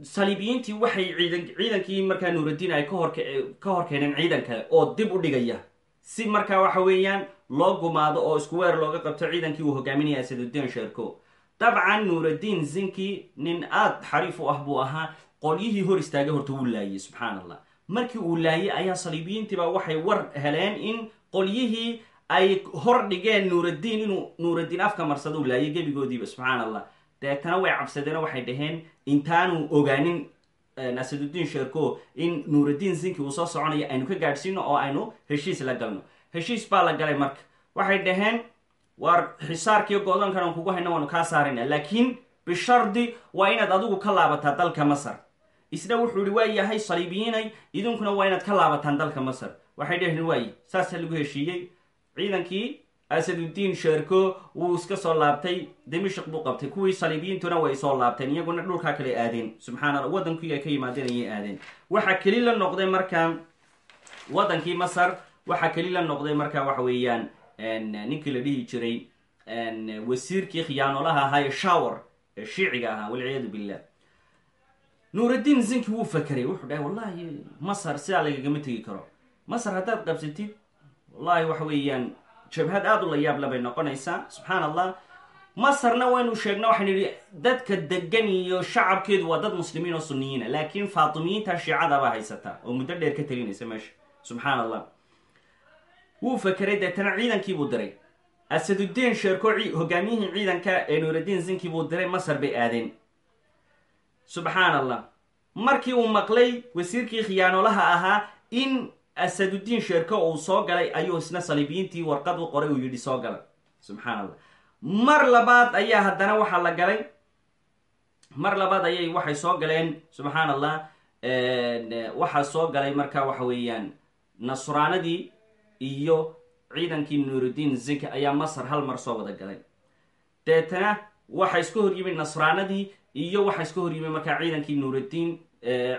Speaker 1: Saliibiyiintii waxay ciidankii markaa nuuraddiin ay ka hor keeneen ciidan kale oo dib u dhigaya. Si markaa waxa weeyaan loo gumaado oo isku weer looga qabto ciidankii uu hogaaminaya asaduddiin sheerko. Dabcan nuuraddiin zinki nin aada xariif u ah buu ahaa. Qolyihii hor istaagay horta wuu laayay subxaan allah markii uu laayay ayaa saliibiyiintiiba waxay war heleen in qolyihii ay hor dhigeen nuuraddiin inuu nuuraddiin afka marsado laayay gebigoodiiba subxaan allah deetana way cabsadeen waxay dhaheen intaanu ogaanin asaduddiin sheerko in nuuraddiin zinki uu soo soconayo aynu ka gaadhsiino oo aynu heshiis la galno. Heshiis baa la galay marka. Waxay dhaheen waar xisaarkiiyo go-doonkan aan kugu hayno waanu kaa saarayna laakiin bishardi waa inaad adigu ka laabataa dalka masar isna wuxuu ihi waa yahay saliibiyiinay idinkuna waa inaad ka laabataan dalka masar. Waxay dheheen waaye saasaa lagu heshiiyey. Ciidankii asaduddiin sheerko wuu iska soo laabtay dimashik buu qabtay. Kuwii saliibiyiintuna way soo laabteen iyaguna dhulkaa kale aadeen. Subxaan alla ay ka yimaadeen ayay aadeen. Waxaa keli la noqday markaa waddankii masar waxaa keli la noqday markaa waxa weeyaan ninkii la dhihi jiray wasiirkii khiyaanolaha ahaa ee shawar shiiciga ahaa walciyaadu billah nuuraddiin zinki wuu fakeray wuxuu dhahay wallahi masar sidaa lagagama tegi karo. Masar haddaad qabsatid wallahi waxa weeyaan jabhad aada u la yaab labay noqonaysaa subxaan allah masarna waynu sheegna waxaynu yidhi dadka degan iyo shacabkeedu waa dad muslimiin oo suniyiina laakiin faatimiyiinta shiicadabaa haysataa oo muddo dheer ka telinaysa meesha subxaan allah wuu fakeray deetana ciidankiibuu diray. Asaduddiin sheerko hogaamiyihii ciidanka ee nuuraddiin zinki buu diray masar bay aadeen subxaan allah markii uu maqlay wasiirkii khiyaanolaha ahaa in asaduddiin sheerko uu soo galay ayuu isna saliibiyiintii warqad u qoray uu yidhi soo gala. Subxaan allah mar labaad ayaa haddana waxaa la galay. Mar labaad ayay waxay soo galeen subxaan allah waxaa soo galay marka waxa weeyaan nasraanadii iyo ciidankii nuurudiin zinka ayaa masar hal mar soo wada galay. Deetana waxa iska hor yimid nasraanadii iyo waxa iska hor yimid markaa ciidankii nuurudiin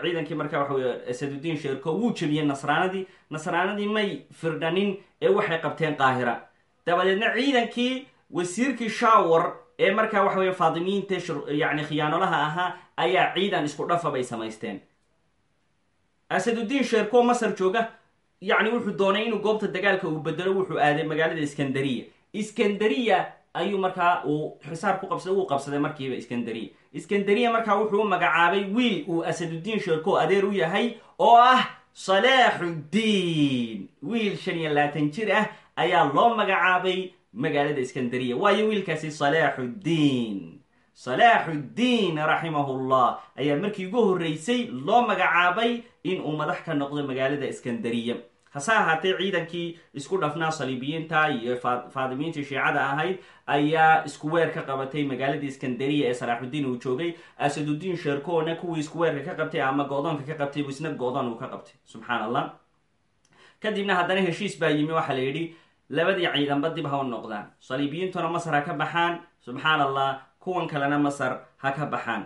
Speaker 1: ciidankii markaa waxa wey asadudiin sheerko wuu jebiyey nasraanadii nasraanadii may firdhanin ee waxay qabteen qaahira. Dabadeedna ciidankii wasiirkii shawar ee markaa waxa wey faadimiyiinta yani khiyaanolaha ahaa ayaa ciidan isku dhafa bay samaysteen. Asadudiin sheerko masar jooga yacni wuxuu doonay inuu goobta dagaalka uu bedelo wuxuu aaday magaalada iskandariya. Iskandariya ayuu markaa uu xisaar ku qabsaday uu qabsaday markiiba iskandariya iskandariya markaa wuxuu magacaabay wiil uu asadudiin sheerko adeer u yahay oo ah salaaxuddiin wiil shan iyo labaatan jir ah ayaa loo magacaabay magaalada iskandariya. Waayo wiilkaasi salaaxuddiin salaaxuddiin raximahullah ayaa markii ugu horreysay loo magacaabay in uu madax ka noqdo magaalada iskandariya hase ahaatee ciidankii isku dhafnaa saliibiyiinta iyo faadimiintii shiicada ahayd ayaa isku weer ka qabatay magaaladii iskandariya ee salaaxuddiin uu joogay. Asadudiin sheerkoona kuwii isku weerka ka qabtay ama goodoonka ka qabtay isna goodoon uu ka qabtay. Subxaan allah kadibna haddana heshiis baa yimi waxaa la yidhi labadii ciidanba dib ha u noqdaan. Saliibiyiintuna masar ha ka baxaan. Subxaan allah kuwan kalena masar ha ka baxaan.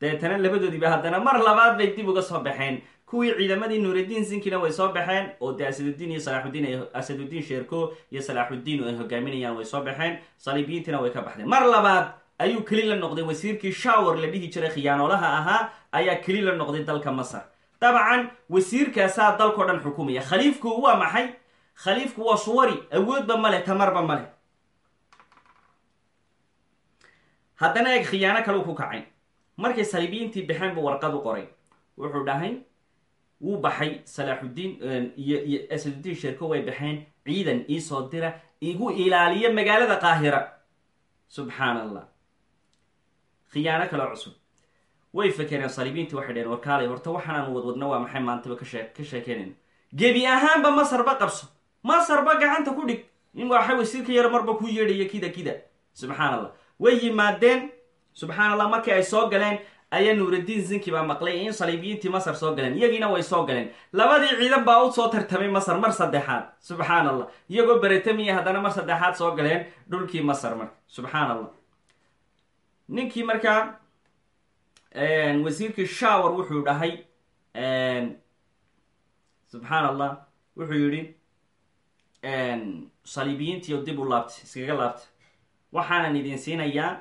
Speaker 1: Deetana labadoodiiba haddana mar labaad bay dib uga soo baxeen kuwii ciidamadii nuuraddiin sinkina way soo baxeen oo dee asadudiin iyo salaaxuddiin ay asadudiin sheerko iyo salaaxuddiin ay hogaaminayaan way soo baxeen. Saliibiyiintina way ka baxdeen. Mar labaad ayuu keli la noqday wasiirkii shawar la dhihi jiray khiyaanolaha ahaa ayaa keli la noqday dalka masar. Dabcan wasiirkaasaa dalkao dhan xukumaya. Khaliifku waa maxay? Khaliifku waa suwari. Awoodba male tamarba male haddana eeg khiyaano kale u ku kacay. Markay saliibiyiintii baxeen buu warqad u qoray. Wuxuu dhahay wuu baxay salaaxuddiin iyo iyo asadudiin sheerko way baxeen ciidan iisoo dira igu ilaaliya magaalada qaahira. Subxaan allah khiyaano kaloo cusub. Way fakereen saliibiintii waxay dheheen warkaalay horta waxaanaan wadwadna waa maxay maantaba kashe ka sheekeynayna gebi ahaanba masarba qabso. Masarba gacanta ku dhig. In waxa wasiirka yaro marba ku yeedhaya kida kida. Subxaan allah way yimaadeen. Subxaan allah markii ay soo galeen ayaa nuuraddiin zinki baa maqlay in saliibiyiintii masar soo galeen iyagiina way soo galeen. Labadii ciidan baa u soo tartamay masar mar saddexaad. Subxaan allah iyagoo beretamiya haddana mar saddexaad soo galeen dhulkii masar marka. Subxaan allah ninkii markaa wasiirkii shower wuxuu dhahay subxaan allah wuxuu yidhi saliibiyiintii dib u laabta iskaga laabta waxaanan idin siinayaa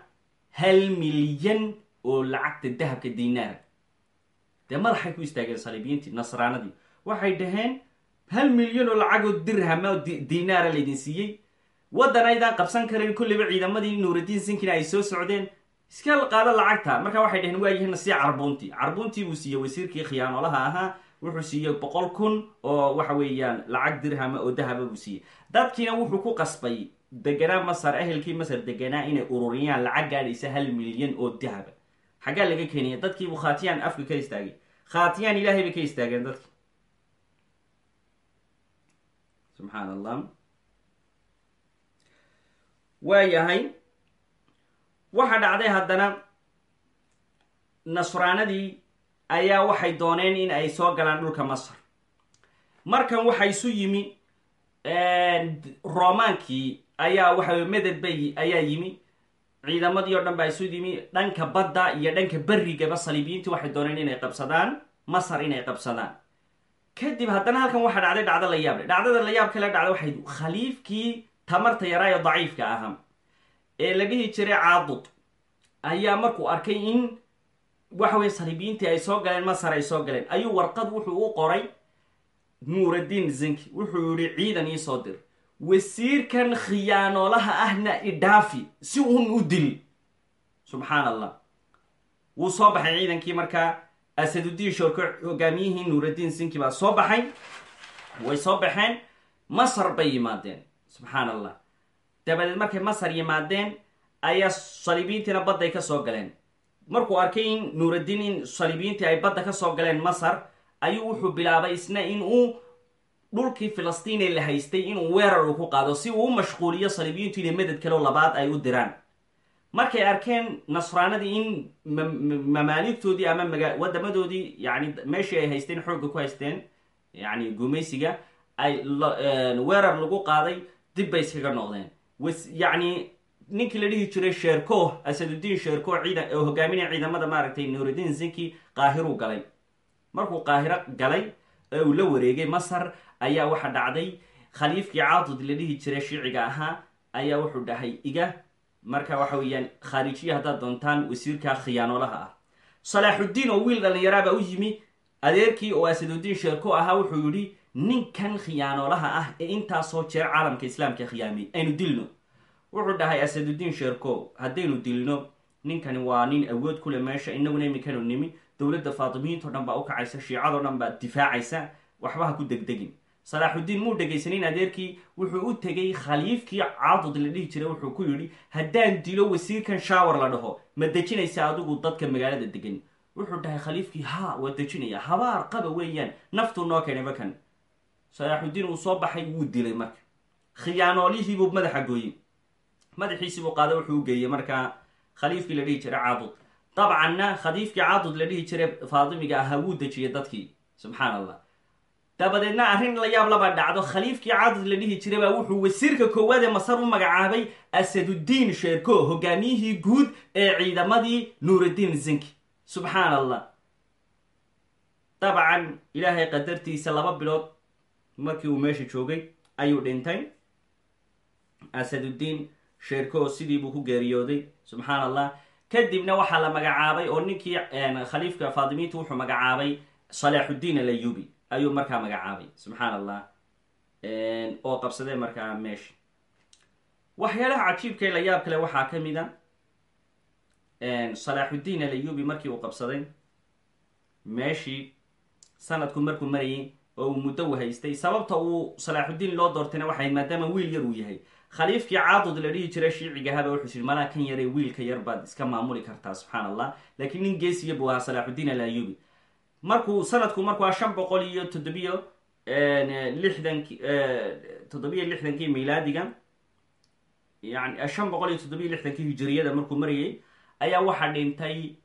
Speaker 1: hal milyan oo lacagta dahabka dinaara dee madaxay ku istaageen saliibiyiintii nasraanadii. Waxay dhaheen hal milyan oo lacagoo dirhama dinaara laydin siiyey. Waddan aydaan qabsan karin kulliba ciidamadii nuuraddiin sinkina ay soo socdeen. Iska qaado lacagta. Markaa waxay dhaheen waayahina sii carbuuntii carbuuntii buu siiyey wasiirkii khiyaanolaha ahaa wuxuu siiyey boqol kun oo waxa weeyaan lacag dirhama oo dahaba buu siiyey. Dadkiina wuxuu ku qasbay deganaa masar ehelkii masar deganaa inay ururiyaan lacag gaadhaysa hal milyan oo dahaba xaggaa laga keenaya dadkiibu khaatiyaan afka ka istaagay. Khaatiyaan ilaahay bay ka istaageen dadki subxaan allah waayahay waxa dhacday haddana nasraanadii ayaa waxay dooneen in ay soo galaan dhulka masar markan waxa isu yimi romaankii ayaa waxa meded bay ayaa yimi ciidamadii oo dhan baa isu yimi. Dhanka badda iyo dhanka berrigaba saliibiyiintii waxay dooneen inay qabsadaan masar inay qabsadaan. Kadib haddana halkan waxaa dhacday dhacdo la yaable dhacdada la yaab kale dhacda waxay khaliifkii tamarta yaraa ee daciifka ahaa ee la jiray caadud. Ayaa markuu arkay in waxa weye saliibiyiintii ay soo galeen masar ay soo galeen. Ayuu warqad wuxuu u qoray nuuraddiin zinki wuxuu yihi ciidan iisoo dir wasiirkan khiyaanoolaha ahna idhaafi si uun u dil. Subxaan allah wuu soo baxay ciidankii markaa asaduddiin shoorko hogaamiyihii nuuraddiin zinki baa soo baxay. Way soo baxeen masar bay yimaadeen. Subxaan allah dabadeed markay masar yimaadeen ayaa saliibiyiintiina badday ka soo galeen. Markuu arkay in nuuraddiin in saliibiyiintii ay badda ka soo galeen masar ayuu wuxuu bilaabay isna in uu dhulkii filistiin ee la haystay inuu weerar uu ku qaado si uu u mashquuliyo saliibiyiintu inay meded kaleo labaad ay u diraan. Markay arkeen nasraanadii in mamaaligtoodii ama maga wadamadoodii yani meeshii ay haysteen xoogga ku haysteen yani gumaysiga ay weerar lagu qaaday dib bay iskaga noqdeen. Yani ninkii la dhihi jiray sheerko asaduddiin sheerko ciidan oo hogaaminaya ciidamada maaragtay nuuraddiin zinki qaahiruu galay. Markuu qaahiro galay uu la wareegay masar ayaa waxa dhacday. Khaliifkii caadud la dhihi jiray shiiciga ahaa ayaa wuxuu dhahay iga marka waxa weeyaan khaarijiya haddaad doontaan wasiirka khiyaanoolaha ah. Salaaxuddiin oo wiil dhallinyaraabaa u yimi. Adeerkii oo asaduddiin sheerko ahaa wuxuu yidhi ninkan khiyaanoolaha ah ee intaasoo jeer caalamka islaamka khiyaamay aynu dilno. Wuxuu dhahay asaduddiin sheerko haddaynu dilno ninkani waa nin awood kule meesha inaguna iminkanu nimi dowladda faatimiyiintao dhan baa u kacaysa shiicadoo dhan baa difaacaysa waxba ha ku degdegin. Salaaxuddiin muu dhegaysanin adeerkii? Wuxuu u tegay khaliifkii caadud la dhihi jiray wuxuu ku yidhi haddaan dilo wasiirkan shaawar la dhaho ma dejinaysa adigu dadka magaalada degan wuxuu dhahay khaliifkii ha waa dejinaya. Habaar qaba weeyaan naftuu noo keenay makan salaaxuddiin uu soo baxay wuu dilay marka. Khiyaanoolihiibuu madaxa gooyey. Madaxiisiibuu qaada wuxuu u geeyey markaa khaliifkii la dhihi jiray caadud dabcanna khaliifkii caadud la dhihi jiray faatimiga ahaa wuu dejiyey dadkii subxaan allah dabadeedna arrin la yaab laba dhacdo khaliifkii caadud la dhihi jiray baa wuxuu wasiirka koowaad ee masar u magacaabay asaduddiin sheerko hogaamiyihii guud ee ciidamadii nuuraddiin zinki subxaan allah dabcan ilaahay qadartiisa laba bilood markii uu meesha joogay ayuu dhintay asaduddiin sheerko sidii buu ku geeriyooday subxaan allah kadibna waxaa la magacaabay oo ninkii khaliifka faatimiinta wuxuu magacaabay salaaxuddiin alayubi ayuu markaa magacaabay subxaan allah oo qabsadee markaa meesha waxyaalaha cajiibka la yaab kale waxaa ka mid a salaaxuddiin alayubi markii uu qabsaday meeshii sanadku markuu marayay oo uu muddo u haystay sababta uu salaaxuddiin loo doortayna waxay maadaama wiil yar uu yahay khaliifkii caadud la dhihi jira shiiciga haba wuxuu siri malaa kan yaree wiilka yar baad iska maamuli kartaa subxaan allah laakiin nin geesiya buu ahaa salaaxuddiin alayubi markuu sanadku markuu a shan boqol iyo toddobiyo lixdanki toddobiyo lixdankii milaadiga yani shan boqol iyo toddobiyo lixdankii hijiriyada markuu marayay ayaa waxaa dhintay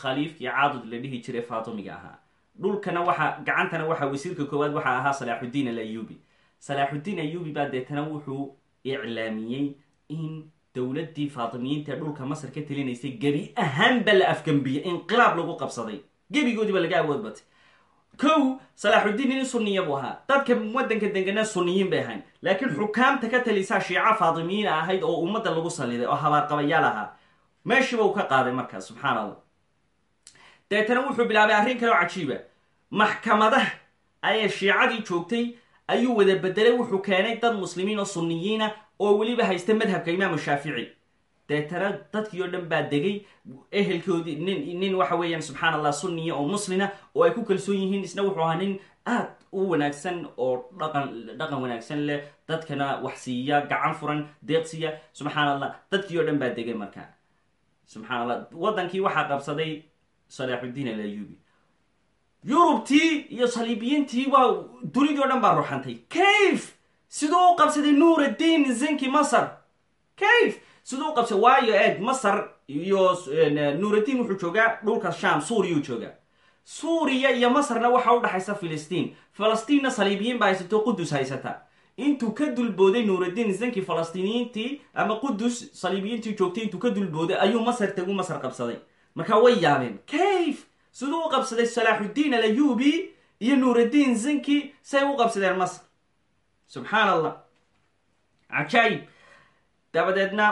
Speaker 1: khaliifkii caadud la dhihi jiray faatimiga ahaa. Dhulkana waxa gacantana waxa wasiirka koowaad waxaa ahaa salaaxuddiin alayubi salaaxuddiin ayubi baa deetana wuxuu iclaamiyey in dowladdii faatimiyiinta ee dhulka masar ka talinaysay gebi ahaanba la afgambiyey inqilaab lagu qabsaday gebigoodiiba laga awood batay kow salaaxuddiin nin sunniya buu ahaa dadka waddanka degana sunniyiin bay ahayn laakiin xukaamta ka talisaa shiica faatimiyiin ahayd oo ummadda lagu saliday oo habaarqabayaal ahaa meeshiiba uu ka qaaday markaas subxaan allah deetana wuxuu bilaabay arrin kale oo cajiiba maxkamadaha ayay shiicadii joogtay ayuu wada bedelay wuxuu keenay dad muslimiin oo sunniyiina oo weliba haysta madhabka imaamu shaafici. Deetana dadkii oo dhan baa degay ehelkoodii nin nin waxa weeyaan subxaan allah sunniya oo muslina oo ay ku kalsoon yihiin isna wuxuu ahaa nin aad u wanaagsan oo dhaqan dhaqan wanaagsan leh dadkana wax siiya gacan furan deeqsiya subxaan allah dadkii oo dhan baa degay markaa. Subxaan allah waddankii waxaa qabsaday salaaxuddiin alayubi yurubtii iyo saliibiyiintii waa dunidii dhan baa ruxantay kayf siduu u qabsaday nuuraddiin zinki masar kayf siduu u qabsaday waayo eeg masar iyo nuuraddiin wuxuu joogaa dhulka sham suuriyuu joogaa suuriya iyo masarna waxa u dhexaysa filistiin falastiinna saliibiyiin baa haysato qudus haysata intuu ka dulbooday nuuraddiin zinki falastiiniyiintii ama qudus saliibiyiintii joogtay intuu ka dulbooday ayuu masar tagu masar qabsaday markaa way yaabeen kayf siduu u qabsaday salaaxuddiin alayubi iyo nuuraddiin zinki say u qabsadeen masar subxaan allah cajaayib. Dabadeedna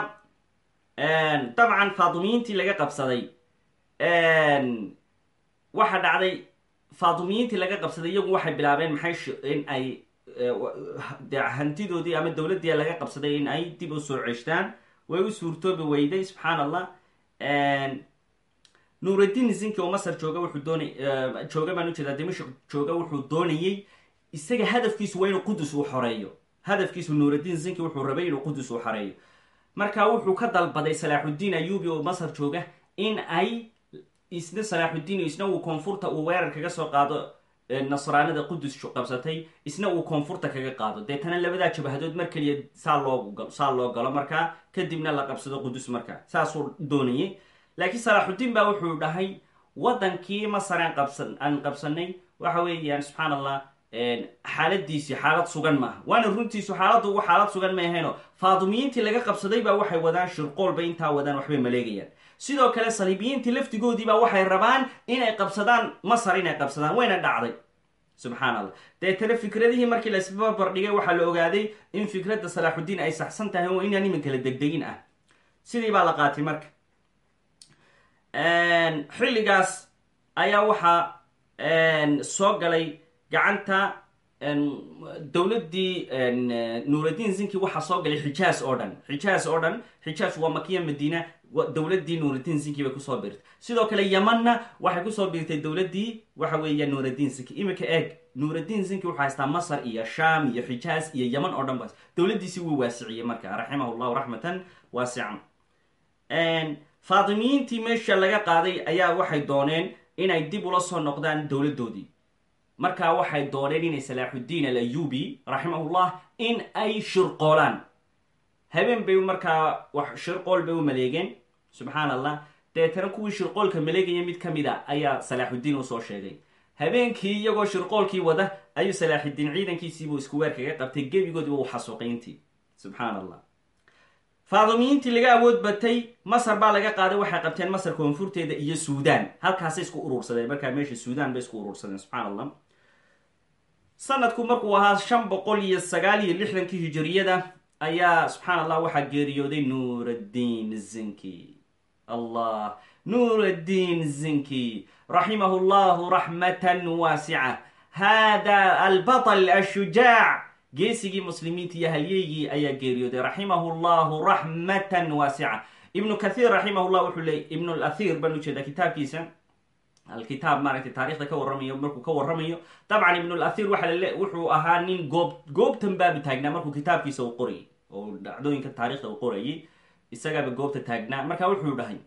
Speaker 1: dabcan faatimiyiintii laga qabsaday. Waxa dhacday faatimiyiintii laga qabsaday iyagu waxay bilaabeen maxay in ay de hantidoodii ama dowladdii laga qabsaday in ay dib u soo ceshtaan way u suurtoobi weyday subxaan allah nuuraddiin zinki oo masar jooga wuxuu doonay jooga baan u jeedaa dimashq jooga wuxuu doonayey isaga hadafkiisu waa inuu qudus uu xoreeyo. Hadafkiisu nuuraddiin zinki wuxuu rabay inuu qudus uu xoreeyo. Marka wuxuu ka dalbaday salaaxuddiin ayubi oo masar jooga in ay isna salaaxuddiin isna uu koonfurta uu weerar kaga soo qaado nasraanada qudus qabsatay isna uu koonfurta kaga qaado. Deetana labadaa jabahadood mar keliya saa loo saa loo galo. Markaa kadibna la qabsado qudus markaa saasuu doonayay laakiin salaaxuddiin baa wuxuu dhahay waddankii masar aan qabsan aan qabsanay waxa weeyaan subxaan allah xaaladiisii xaalad sugan maaha. Waana runtiisu xaaladdu xaalad sugan ma ahayno. Faatimiyiintii laga qabsaday baa waxay wadaan shirqoolba intaa wadaan waxbay maleegayaan sidoo kale saliibiyiintii laftigoodiibaa waxay rabaan inay qabsadaan masar inay qabsadaan wayna dhacday. Subxaan allah deetana fikradihii markii la isbarbar dhigay waxaa la ogaaday in fikradda salaaxuddiin ay saxsan tahay oo inaan imin kala degdegin ah. Sidii baa la qaatay marka xilligaas ayaa waxaa soo galay gacanta dowladdii nuuraddiin zinki waxaa soo galay xijaas oo dhan xijaas oo dhan xijaas waa makiya madiina dowladdii nuuraddiin zinki bay ku soo biirtay. Sidoo kale yamanna waxay ku soo biirtay dowladdii waxa weeya nuuraddiin zinki. Iminka eeg nuuraddiin zinki wuxuu haystaa masar iyo sham iyo xijaas iyo yaman oo dhan bas dowladdiisii wuu waasiciyey marka raximah llahu raxmatan waasican faatimiyiintii meesha laga qaaday ayaa waxay dooneen inay dib ula soo noqdaan dowladdoodii markaa waxay dooneen inay salaaxuddiin alayubi raximahullah in ay shirqoolaan. Habeen bay markaa wax shirqool bay u maleegeen. Subxaan allah deetana kuwii shirqoolka maleegaya mid ka mid a ayaa salaaxuddiin u soo sheegay. Habeenkii iyagoo shirqoolkii wada ayuu salaaxuddiin ciidankiisiibuu isku weer kaga qabtay gebigoodiba u xasuuqayntii. Subxaan allah faatimiyiintii laga awood batay masar baa laga qaaday waxay qabteen masar koonfurteeda iyo suudaan. Halkaasay isku urursadeen. Markaa meesha suudaan bay isku urursadeen subxaan allah sanadku markuu ahaa shan boqol iyo sagaal iyo lixdankii hijiriyada ayaa subxaan allah waxaa geeriyooday nuuraddiin zinki. Allah nuuraddiin zinki. Raximahu llahu raxmatan waasica. Hada albaطl ashujaac geesigii muslimiinta iyo halyeygii ayaa geeriyooday raximahu llahu raxmatan waasica ibnu kathiir raximahullah wuxuu leeyay ibnu lathir baan u jeedaa kitaabkiisa. Alkitaab maaragtay taarikhda ka warramayo markuu ka warramayo dabcan ibnulathir waxa lale wuxuu ahaa nin goob goobtan baabu taagnaa markuu kitaabkiisa uu qorayay oo dhacdooyinka taarikhda uu qorayay isagaaba goobta taagnaa. Marka wuxuu dhahay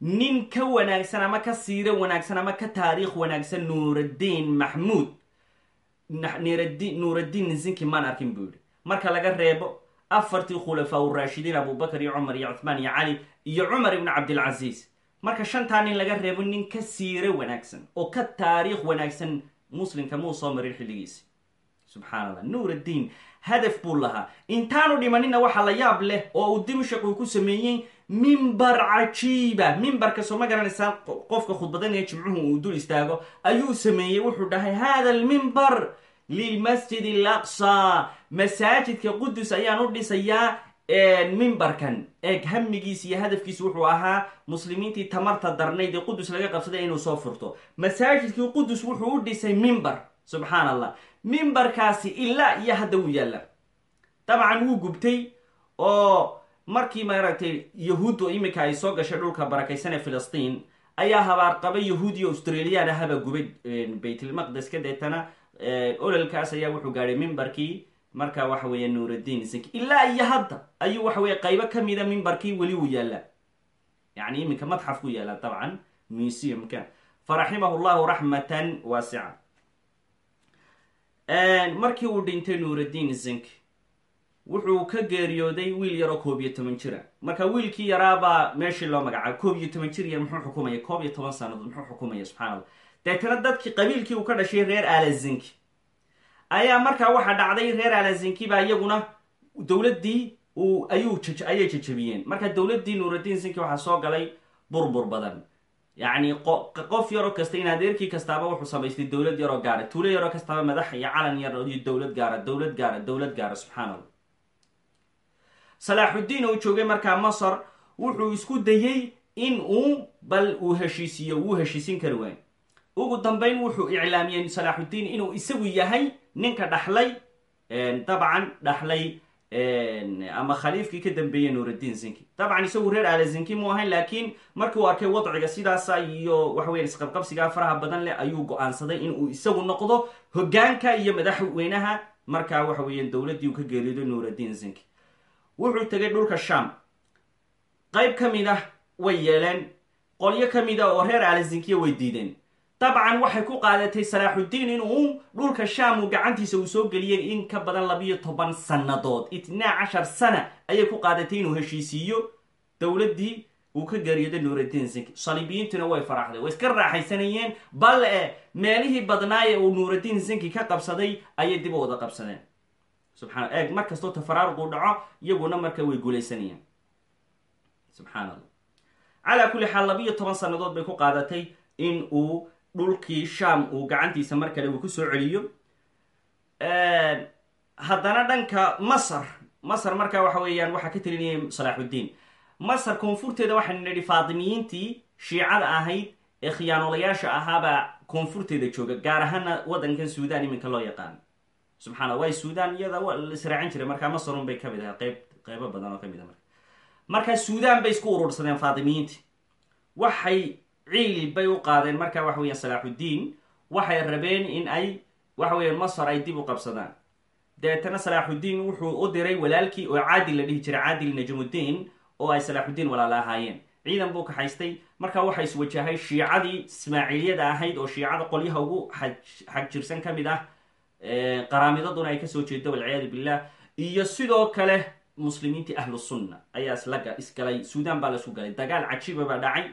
Speaker 1: nin ka wanaagsan ama ka siiro wanaagsan ama ka taariikh wanaagsan nuuraddiin maxmuud nuuraddiin zinki maan arkin buu yihi marka laga reebo afartii khulafaa uraashidiin abubakar iyo cumar iyo cuthmaan iyo cali iyo cumar ibnu cabdilcasiis. Marka shantaa nin laga reebo nin ka siire wanaagsan oo ka taariikh wanaagsan muslimka muu soo marin xilligiisi. Subxaan allah nuuraddiin hadaf buu lahaa. Intaanu dhimanina waxaa la yaab leh oo uu dimashaq uu ku sameeyey mimbar cajiiba mimbarka soo ma garanaysaan qofka khudbadanaya jimcuhu uu dul istaago ayuu sameeyey wuxuu dhahay hada almimbar lilmasjid alaqsa. Masaajidka qudus ayaan u dhisayaa mimbarkan eeg hamigiisa iyo hadafkiisa wuxuu ahaa muslimiintii tamarta darnayd ee qudus laga qabsaday inuu soo furto. Masaajidkii qudus wuxuu u dhisay mimbar subxaan allah mimbarkaasi ilaa iyo hadda wuu yaalla dabcan wuu gubtay oo markii maaragtay yahuuddu iminka ay soo gashay dhulka barakaysan ee filistiin ayaa habaarqaba yahuudiya australiyan ahaba gubay baytlmaqdeska deetana ololkaas ayaa wuxuu gaadhay mimbarkii marka waxa weeye nuuraddiin zinki ilaa iyo hadda ayuu waxa weye qaybo kamida mimbarkii weli uu yaallaa. Yani iminka madxaf ku yaallaa dabcan museumka. Faraximahu llahu raxmatan waasica markii uu dhintay nuuraddiin zinki wuxuu ka geeriyooday wiil yaroo koob iyo toban jira marka wiilkii yaraabaa meeshii loo magacaabo koob iyo toban jir yar muxuu xukumaya. Koob iyo toban sanadood muxuu xukumaya subxana allah deetana dadkii qabiilkii uu ka dhashay reer alazinki ayaa markaa waxaa dhacday reer alazinki baa iyaguna dowladdii uu ayuu ayay jajabiyeen marka dowladdii nuuraddiin zinki waxaa soo galay burbur badan. Yacni qof yaroo kasta in adeerkii kastaaba wuxuu samaystay dowlad yaroo gaara tuulo yaroo kastaaba madax iyo calan yar iyo dowlad gaara dowlad gaara dowlad gaara subxaana salaaxuddiin uu joogay markaa masar wuxuu isku dayey in uu bal uu heshiisiiyo wuu heshiisin kari waayo ugu dambeyn wuxuu iclaamiyey salaaxuddiin inuu isagu yahay ninka dhaxlay dabcan dhaxlay ama khaliifkii ka dambeeyey nuuraddiin zinki. Dabcan isagu reer aala zinki mu ahayn laakiin markii uu arkay wadciga sidaasa iyo waxaweyan isqabqabsigaa faraha badan leh ayuu go'aansaday inuu isagu noqdo hogaanka iyo madaxweynaha markaa waxa weeyan dowladdii uu ka geeriyooday nuuraddiin zinki wuxuu tegay dhulka sham. Qayb ka mid ah way yeeleen qolyo ka mid ah oo reer alazinkiya way diideen. Dabcan waxay ku qaadatay salaaxuddiin inuu dhulka sham uu gacantiisa uu soo geliyey in ka badan labiyo toban sannadood. Itnaa cashar sana ayay ku qaadatay inuu heshiisiiyo. Dowladdii uu ka geeriyooday nuuraddiin zinki saliibiyiintuna way faraxday way iska raaxaysanayeen. Bal e meelihii badnaaye uu nuuraddiin zinki ka qabsaday ayay dib u qabsadeen subxana eeg mar kastoo tafaraaruqu dhaco iyaguna marka way guulaysanayaan. Subxaan allah calaa kulli xaal labiyo toban sannadood bay ku qaadatay in uu dhulkii sham uu gacantiisa mar kale uu ku soo celiyo. Haddana dhanka masar masar markaa waxa weeyaan waxaa ka telinayay salaaxuddiin masar koonfurteeda waxaynu nidhi faatimiyiintii shiicada ahayd ee khiyaanolayaasha ahaabaa koonfurteeda jooga gaar ahaana waddankan suudan iminka loo yaqaano subxana way suudan iyada israacin jiray. Markaa masarun bay ka mid ahay qeyb qeybo badan oo ka mid ah marka. Markaa suudan bay isku urursadeen faatimiyiinti waxay ciil bay u qaadeen. Markaa waxa weeyaan salaaxuddiin waxay rabeen in ay waxa weeyaan masar ay dib u qabsadaan. Deetana salaaxuddiin wuxuu u diray walaalkii oo caadil la dhihi jiray caadil najmuddiin oo ay salaaxuddiin walaala ahaayeen. Ciidan buu kaxaystay markaa waxa iswajahay shiicadii ismaaciiliyada ahayd oo shiicada qolyaha ugu xagjirsan ka mid ah qaraamidaduna ay ka soo jeedo walciyaadu billah. Iyo sidoo kale muslimiintii ahlu sunna ayaa islaga isgalay. Suudan baa la isku galay. Dagaal cajiiba baa dhacay.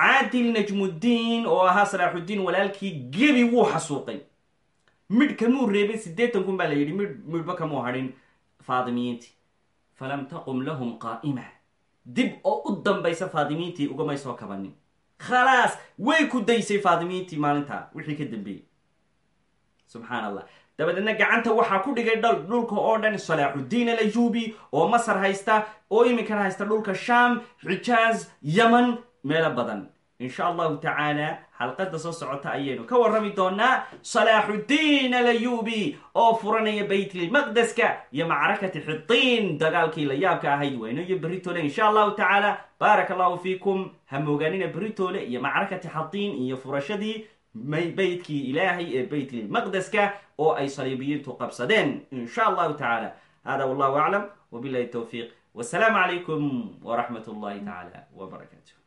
Speaker 1: Caadil najmuddiin oo ahaa salaaxuddiin walaalkii gebi wuu xasuuqay. Midh kamuu reebin siddeetan kun baa la yidhi midh midhba kamuu hadhin faatimiyiintii falam taqum lahum qaa'ima. Dib oo u dambaysa faatimiyiintii ugamay soo kabanin. Khalaas way ku daysay faatimiyiintii maalintaa wixii ka dambeeyey subxaan allah dabadeedna gacanta waxaa ku dhigay dhal dhulka oo dhan salaaxuddiin alajuubi oo masar haysta oo iminkana haysta dhulka sham xijaaz yaman meelo badan. Insha allahu tacaala xalqada soo socota ayaynu ka warrami doonaa salaaxuddiin alayubi oo furanaya baytlmaqdeska iyo macrakati xitiin dagaalkii la yaabka ahayd. Wayno iyo beritoole insha allahu tacaala baaraka allahu fiikum ha moogaanina beritoole iyo macrakati xatiin iyo furashadii beytkii ilaahay ee baytlmaqdeska oo ay saliibiyiintu qabsadeen insha allahu tacaala. Hada wallahu aclam wbilahi towfiiq wasalaamu calaykum waraxmat اllahi tacaala wbarakaatu